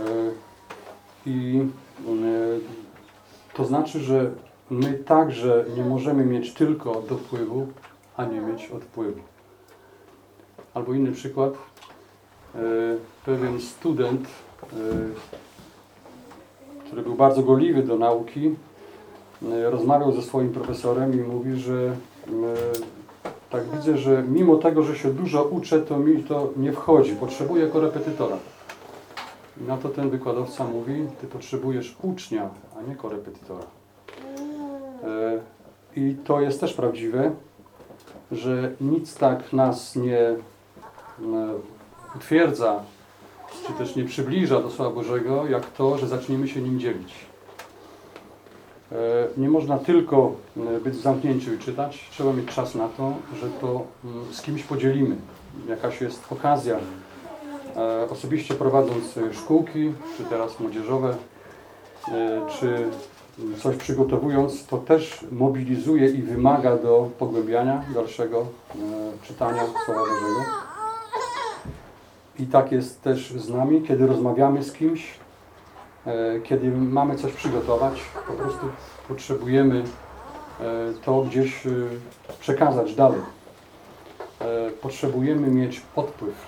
I e, to znaczy, że my także nie możemy mieć tylko dopływu, a nie mieć odpływu. Albo inny przykład. E, Pewien student, który był bardzo gorliwy do nauki, rozmawiał ze swoim profesorem i mówi, że tak widzę, że mimo tego, że się dużo uczę, to mi to nie wchodzi. Potrzebuję korepetytora. I na to ten wykładowca mówi, ty potrzebujesz ucznia, a nie korepetytora. E, I to jest też prawdziwe, że nic tak nas nie e, utwierdza, czy też nie przybliża do Słowa Bożego, jak to, że zaczniemy się nim dzielić. E, Nie można tylko e, być w zamknięciu i czytać, trzeba mieć czas na to, że to mm, z kimś podzielimy. Jakaś jest okazja, E, Osobiście prowadząc szkółki, czy teraz młodzieżowe, czy coś przygotowując, to też mobilizuje i wymaga do pogłębiania dalszego czytania Słowa Bożego. I tak jest też z nami, kiedy rozmawiamy z kimś, kiedy mamy coś przygotować, po prostu potrzebujemy e, to gdzieś e, przekazać dalej. E, Potrzebujemy mieć odpływ.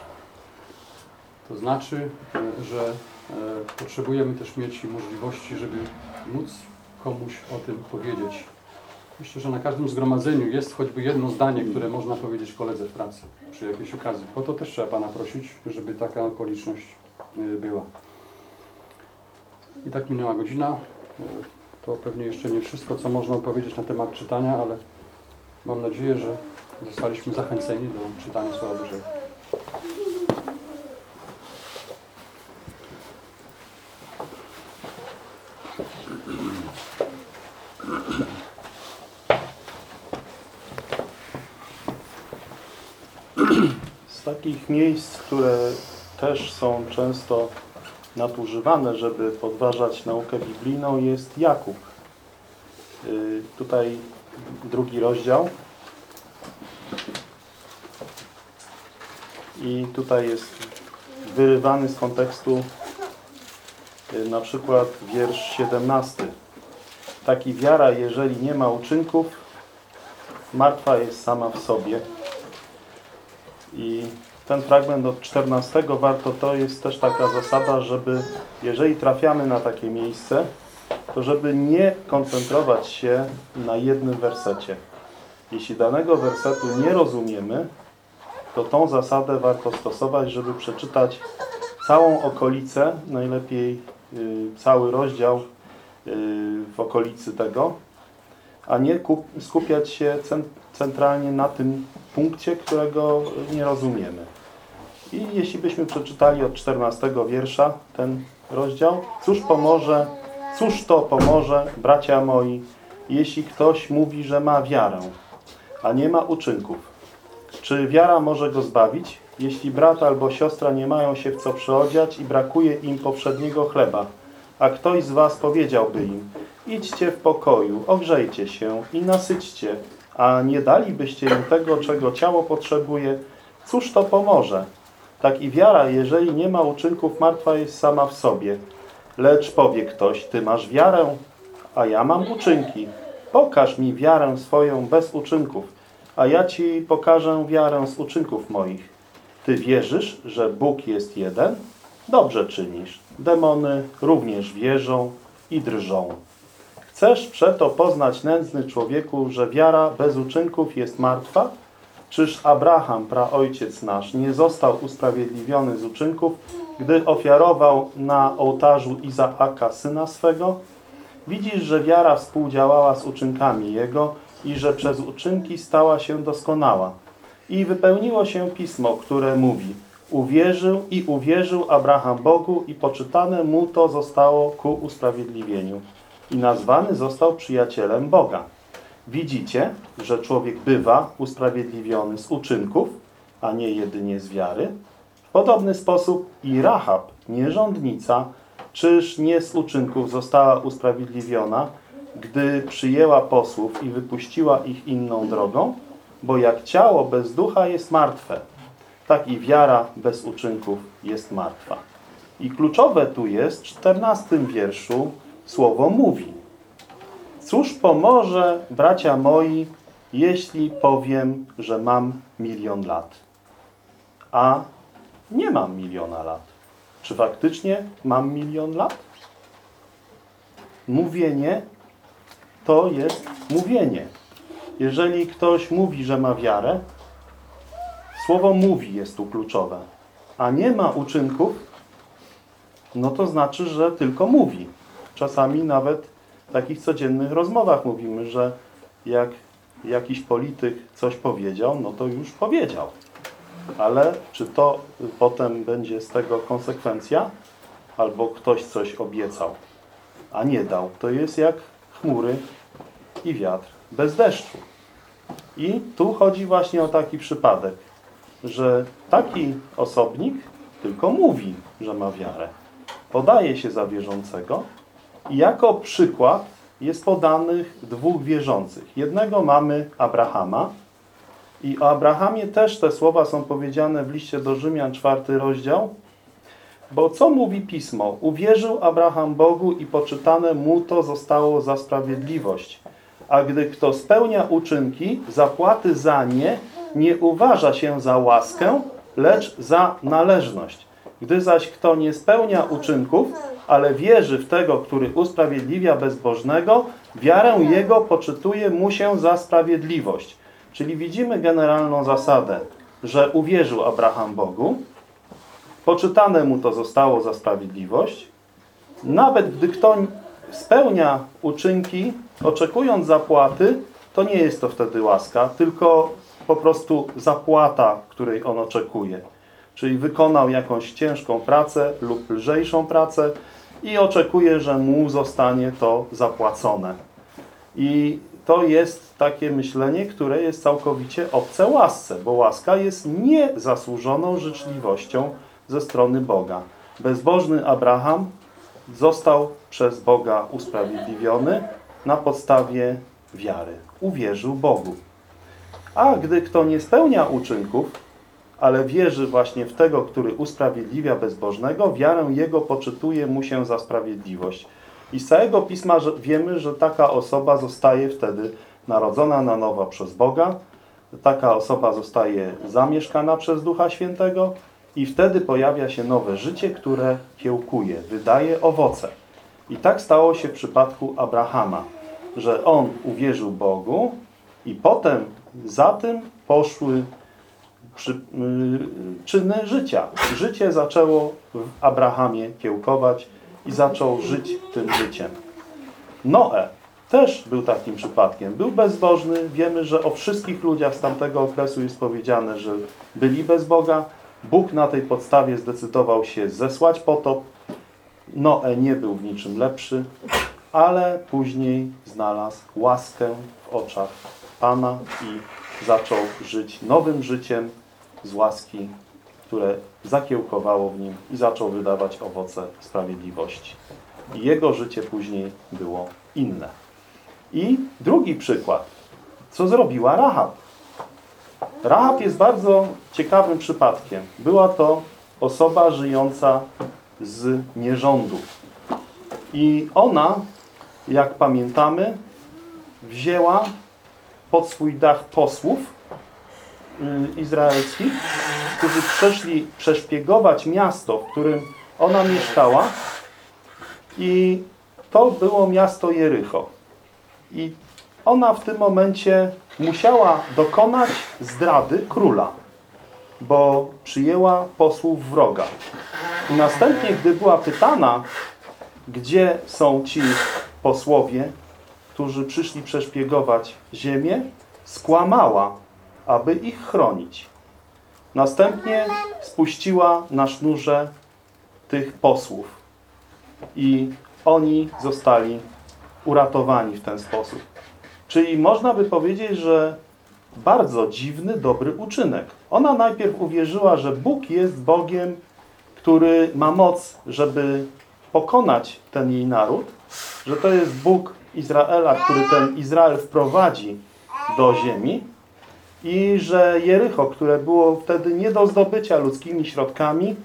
To znaczy, e, że e, potrzebujemy też mieć możliwości, żeby móc komuś o tym powiedzieć. Myślę, że na każdym zgromadzeniu jest choćby jedno zdanie, które można powiedzieć koledze w pracy przy jakiejś okazji. O to też trzeba Pana prosić, żeby taka okoliczność e, była. I tak minęła godzina. To pewnie jeszcze nie wszystko, co można powiedzieć na temat czytania, ale mam nadzieję, że zostaliśmy zachęceni do czytania Słowa Bożego. Z takich miejsc, które też są często nadużywane, żeby podważać naukę biblijną jest Jakub. Y, Tutaj drugi rozdział. I tutaj jest wyrywany z kontekstu y, na przykład wiersz 17. Taki wiara, jeżeli nie ma uczynków, martwa jest sama w sobie. Ten fragment od 14 warto, to jest też taka zasada, żeby jeżeli trafiamy na takie miejsce, to żeby nie koncentrować się na jednym wersecie. Jeśli danego wersetu nie rozumiemy, to tą zasadę warto stosować, żeby przeczytać całą okolicę, najlepiej y, cały rozdział y, w okolicy tego, a nie kup, skupiać się cen, centralnie na tym punkcie, którego nie rozumiemy. I jeśli byśmy przeczytali od 14 wiersza ten rozdział, cóż pomoże, cóż to pomoże, bracia moi, jeśli ktoś mówi, że ma wiarę, a nie ma uczynków. Czy wiara może go zbawić, jeśli brat albo siostra nie mają się w co przyodziać i brakuje im poprzedniego chleba, a ktoś z was powiedziałby im, idźcie w pokoju, ogrzejcie się i nasyćcie, a nie dalibyście im tego, czego ciało potrzebuje, cóż to pomoże? Tak i wiara, jeżeli nie ma uczynków, martwa jest sama w sobie. Lecz powie ktoś, ty masz wiarę, a ja mam uczynki. Pokaż mi wiarę swoją bez uczynków, a ja ci pokażę wiarę z uczynków moich. Ty wierzysz, że Bóg jest jeden? Dobrze czynisz. Demony również wierzą i drżą. Chcesz przeto poznać nędzny człowieku, że wiara bez uczynków jest martwa? Czyż Abraham, praojciec nasz, nie został usprawiedliwiony z uczynków, gdy ofiarował na ołtarzu Izaaka syna swego? Widzisz, że wiara współdziałała z uczynkami jego i że przez uczynki stała się doskonała. I wypełniło się pismo, które mówi Uwierzył i uwierzył Abraham Bogu i poczytane mu to zostało ku usprawiedliwieniu. I nazwany został przyjacielem Boga. Widzicie, że człowiek bywa usprawiedliwiony z uczynków, a nie jedynie z wiary? W podobny sposób i Rahab, nierządnica, czyż nie z uczynków została usprawiedliwiona, gdy przyjęła posłów i wypuściła ich inną drogą? Bo jak ciało bez ducha jest martwe, tak i wiara bez uczynków jest martwa. I kluczowe tu jest w czternastym wierszu słowo mówi. Cóż pomoże, bracia moi, jeśli powiem, że mam milion lat, a nie mam miliona lat? Czy faktycznie mam milion lat? Mówienie to jest mówienie. Jeżeli ktoś mówi, że ma wiarę, słowo mówi jest tu kluczowe, a nie ma uczynków, no to znaczy, że tylko mówi. Czasami nawet takich codziennych rozmowach mówimy, że jak jakiś polityk coś powiedział, no to już powiedział. Ale czy to potem będzie z tego konsekwencja? Albo ktoś coś obiecał, a nie dał. To jest jak chmury i wiatr bez deszczu. I tu chodzi właśnie o taki przypadek, że taki osobnik tylko mówi, że ma wiarę. Podaje się za wierzącego, jako przykład jest podanych dwóch wierzących. Jednego mamy Abrahama i o Abrahamie też te słowa są powiedziane w liście do Rzymian, czwarty rozdział. Bo co mówi Pismo? Uwierzył Abraham Bogu i poczytane mu to zostało za sprawiedliwość. A gdy kto spełnia uczynki, zapłaty za nie nie uważa się za łaskę, lecz za należność. Gdy zaś kto nie spełnia uczynków, ale wierzy w tego, który usprawiedliwia bezbożnego, wiarę jego poczytuje mu się za sprawiedliwość. Czyli widzimy generalną zasadę, że uwierzył Abraham Bogu, poczytane mu to zostało za sprawiedliwość, nawet gdy kto spełnia uczynki, oczekując zapłaty, to nie jest to wtedy łaska, tylko po prostu zapłata, której on oczekuje. Czyli wykonał jakąś ciężką pracę lub lżejszą pracę i oczekuje, że mu zostanie to zapłacone. I to jest takie myślenie, które jest całkowicie obce łasce, bo łaska jest niezasłużoną życzliwością ze strony Boga. Bezbożny Abraham został przez Boga usprawiedliwiony na podstawie wiary. Uwierzył Bogu. A gdy kto nie spełnia uczynków, ale wierzy właśnie w tego, który usprawiedliwia bezbożnego, wiarę jego poczytuje mu się za sprawiedliwość. I z całego Pisma wiemy, że taka osoba zostaje wtedy narodzona na nowo przez Boga, taka osoba zostaje zamieszkana przez Ducha Świętego i wtedy pojawia się nowe życie, które kiełkuje, wydaje owoce. I tak stało się w przypadku Abrahama, że on uwierzył Bogu i potem za tym poszły przy, y, czyny życia. Życie zaczęło w Abrahamie kiełkować i zaczął żyć tym życiem. Noe też był takim przypadkiem. Był bezbożny. Wiemy, że o wszystkich ludziach z tamtego okresu jest powiedziane, że byli bez Boga. Bóg na tej podstawie zdecydował się zesłać potop. Noe nie był w niczym lepszy, ale później znalazł łaskę w oczach Pana i zaczął żyć nowym życiem z łaski, które zakiełkowało w nim i zaczął wydawać owoce sprawiedliwości. I jego życie później było inne. I drugi przykład. Co zrobiła Rahab? Rahab jest bardzo ciekawym przypadkiem. Była to osoba żyjąca z nierządu. I ona, jak pamiętamy, wzięła pod swój dach posłów izraelskich, którzy przeszli przeszpiegować miasto, w którym ona mieszkała i to było miasto Jericho. I ona w tym momencie musiała dokonać zdrady króla, bo przyjęła posłów wroga. I następnie, gdy była pytana, gdzie są ci posłowie, którzy przyszli przeszpiegować ziemię, skłamała, aby ich chronić. Następnie spuściła na sznurze tych posłów i oni zostali uratowani w ten sposób. Czyli można by powiedzieć, że bardzo dziwny, dobry uczynek. Ona najpierw uwierzyła, że Bóg jest Bogiem, który ma moc, żeby pokonać ten jej naród, że to jest Bóg Izraela, który ten Izrael wprowadzi do ziemi i że Jericho, które było wtedy nie do zdobycia ludzkimi środkami,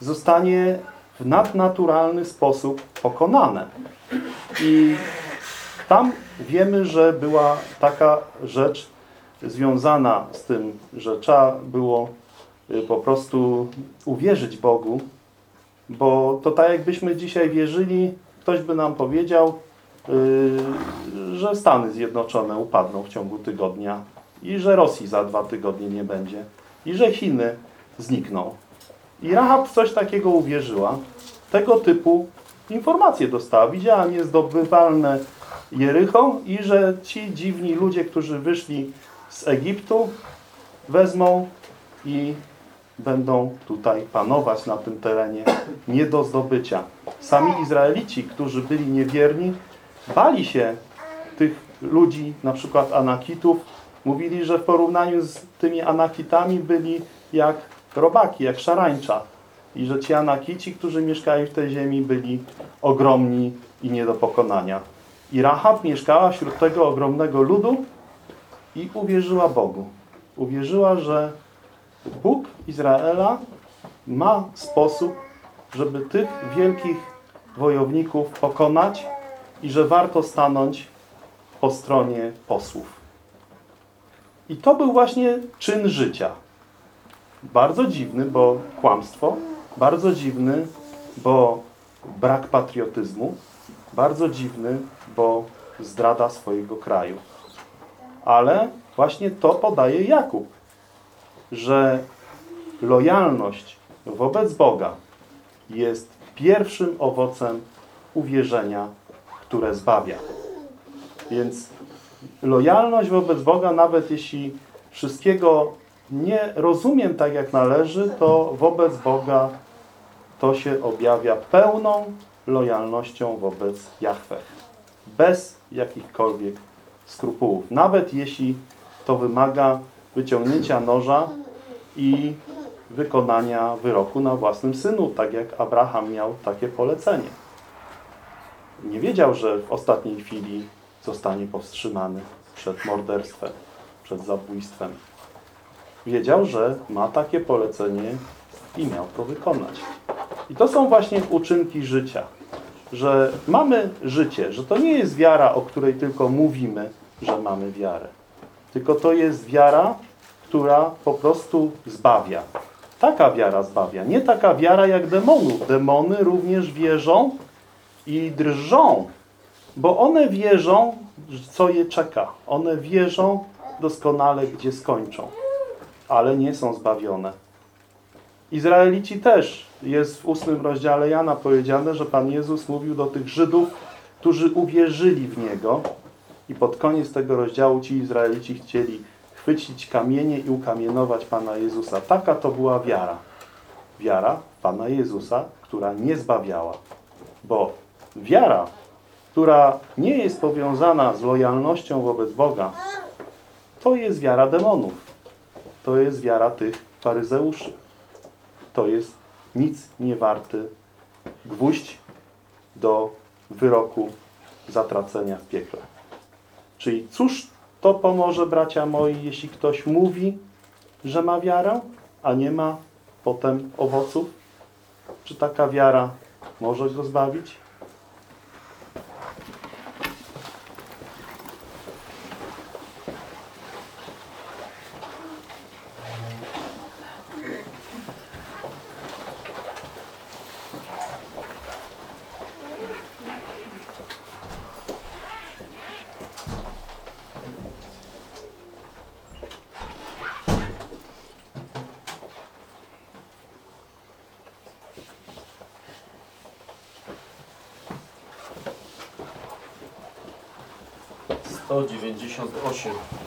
zostanie w nadnaturalny sposób pokonane. I tam wiemy, że była taka rzecz związana z tym, że trzeba było y, po prostu uwierzyć Bogu, bo to tak jakbyśmy dzisiaj wierzyli, ktoś by nam powiedział, yy, że Stany Zjednoczone upadną w ciągu tygodnia i że Rosji za dwa tygodnie nie będzie i że Chiny znikną. I Rahab coś takiego uwierzyła. Tego typu informacje dostała. Widziała niezdobywalne Jericho i że ci dziwni ludzie, którzy wyszli z Egiptu, wezmą i będą tutaj panować na tym terenie nie do zdobycia. Sami Izraelici, którzy byli niewierni, bali się tych ludzi, na przykład Anakitów. Mówili, że w porównaniu z tymi Anakitami byli jak robaki, jak szarańcza. I że ci Anakici, którzy mieszkali w tej ziemi, byli ogromni i nie do pokonania. I Rahab mieszkała wśród tego ogromnego ludu i uwierzyła Bogu. Uwierzyła, że Bóg Izraela ma sposób, żeby tych wielkich wojowników pokonać i że warto stanąć po stronie posłów. I to był właśnie czyn życia. Bardzo dziwny, bo kłamstwo, bardzo dziwny, bo brak patriotyzmu, bardzo dziwny, bo zdrada swojego kraju. Ale właśnie to podaje Jakub, że lojalność wobec Boga jest pierwszym owocem uwierzenia, które zbawia. Więc lojalność wobec Boga, nawet jeśli wszystkiego nie rozumiem tak jak należy, to wobec Boga to się objawia pełną lojalnością wobec Jahwe. Bez jakichkolwiek skrupułów. Nawet jeśli to wymaga wyciągnięcia noża i wykonania wyroku na własnym synu, tak jak Abraham miał takie polecenie. Nie wiedział, że w ostatniej chwili zostanie powstrzymany przed morderstwem, przed zabójstwem. Wiedział, że ma takie polecenie i miał to wykonać. I to są właśnie uczynki życia, że mamy życie, że to nie jest wiara, o której tylko mówimy, że mamy wiarę. Tylko to jest wiara, która po prostu zbawia. Taka wiara zbawia. Nie taka wiara jak demonów. Demony również wierzą i drżą, bo one wierzą, co je czeka. One wierzą doskonale, gdzie skończą, ale nie są zbawione. Izraelici też. Jest w ósmym rozdziale Jana powiedziane, że Pan Jezus mówił do tych Żydów, którzy uwierzyli w Niego i pod koniec tego rozdziału ci Izraelici chcieli chwycić kamienie i ukamienować Pana Jezusa. Taka to była wiara. Wiara Pana Jezusa, która nie zbawiała. Bo wiara, która nie jest powiązana z lojalnością wobec Boga, to jest wiara demonów. To jest wiara tych faryzeuszy. To jest nic nie warty gwóźdź do wyroku zatracenia w piekle. Czyli cóż to pomoże, bracia moi, jeśli ktoś mówi, że ma wiarę, a nie ma potem owoców? Czy taka wiara może go zbawić? 198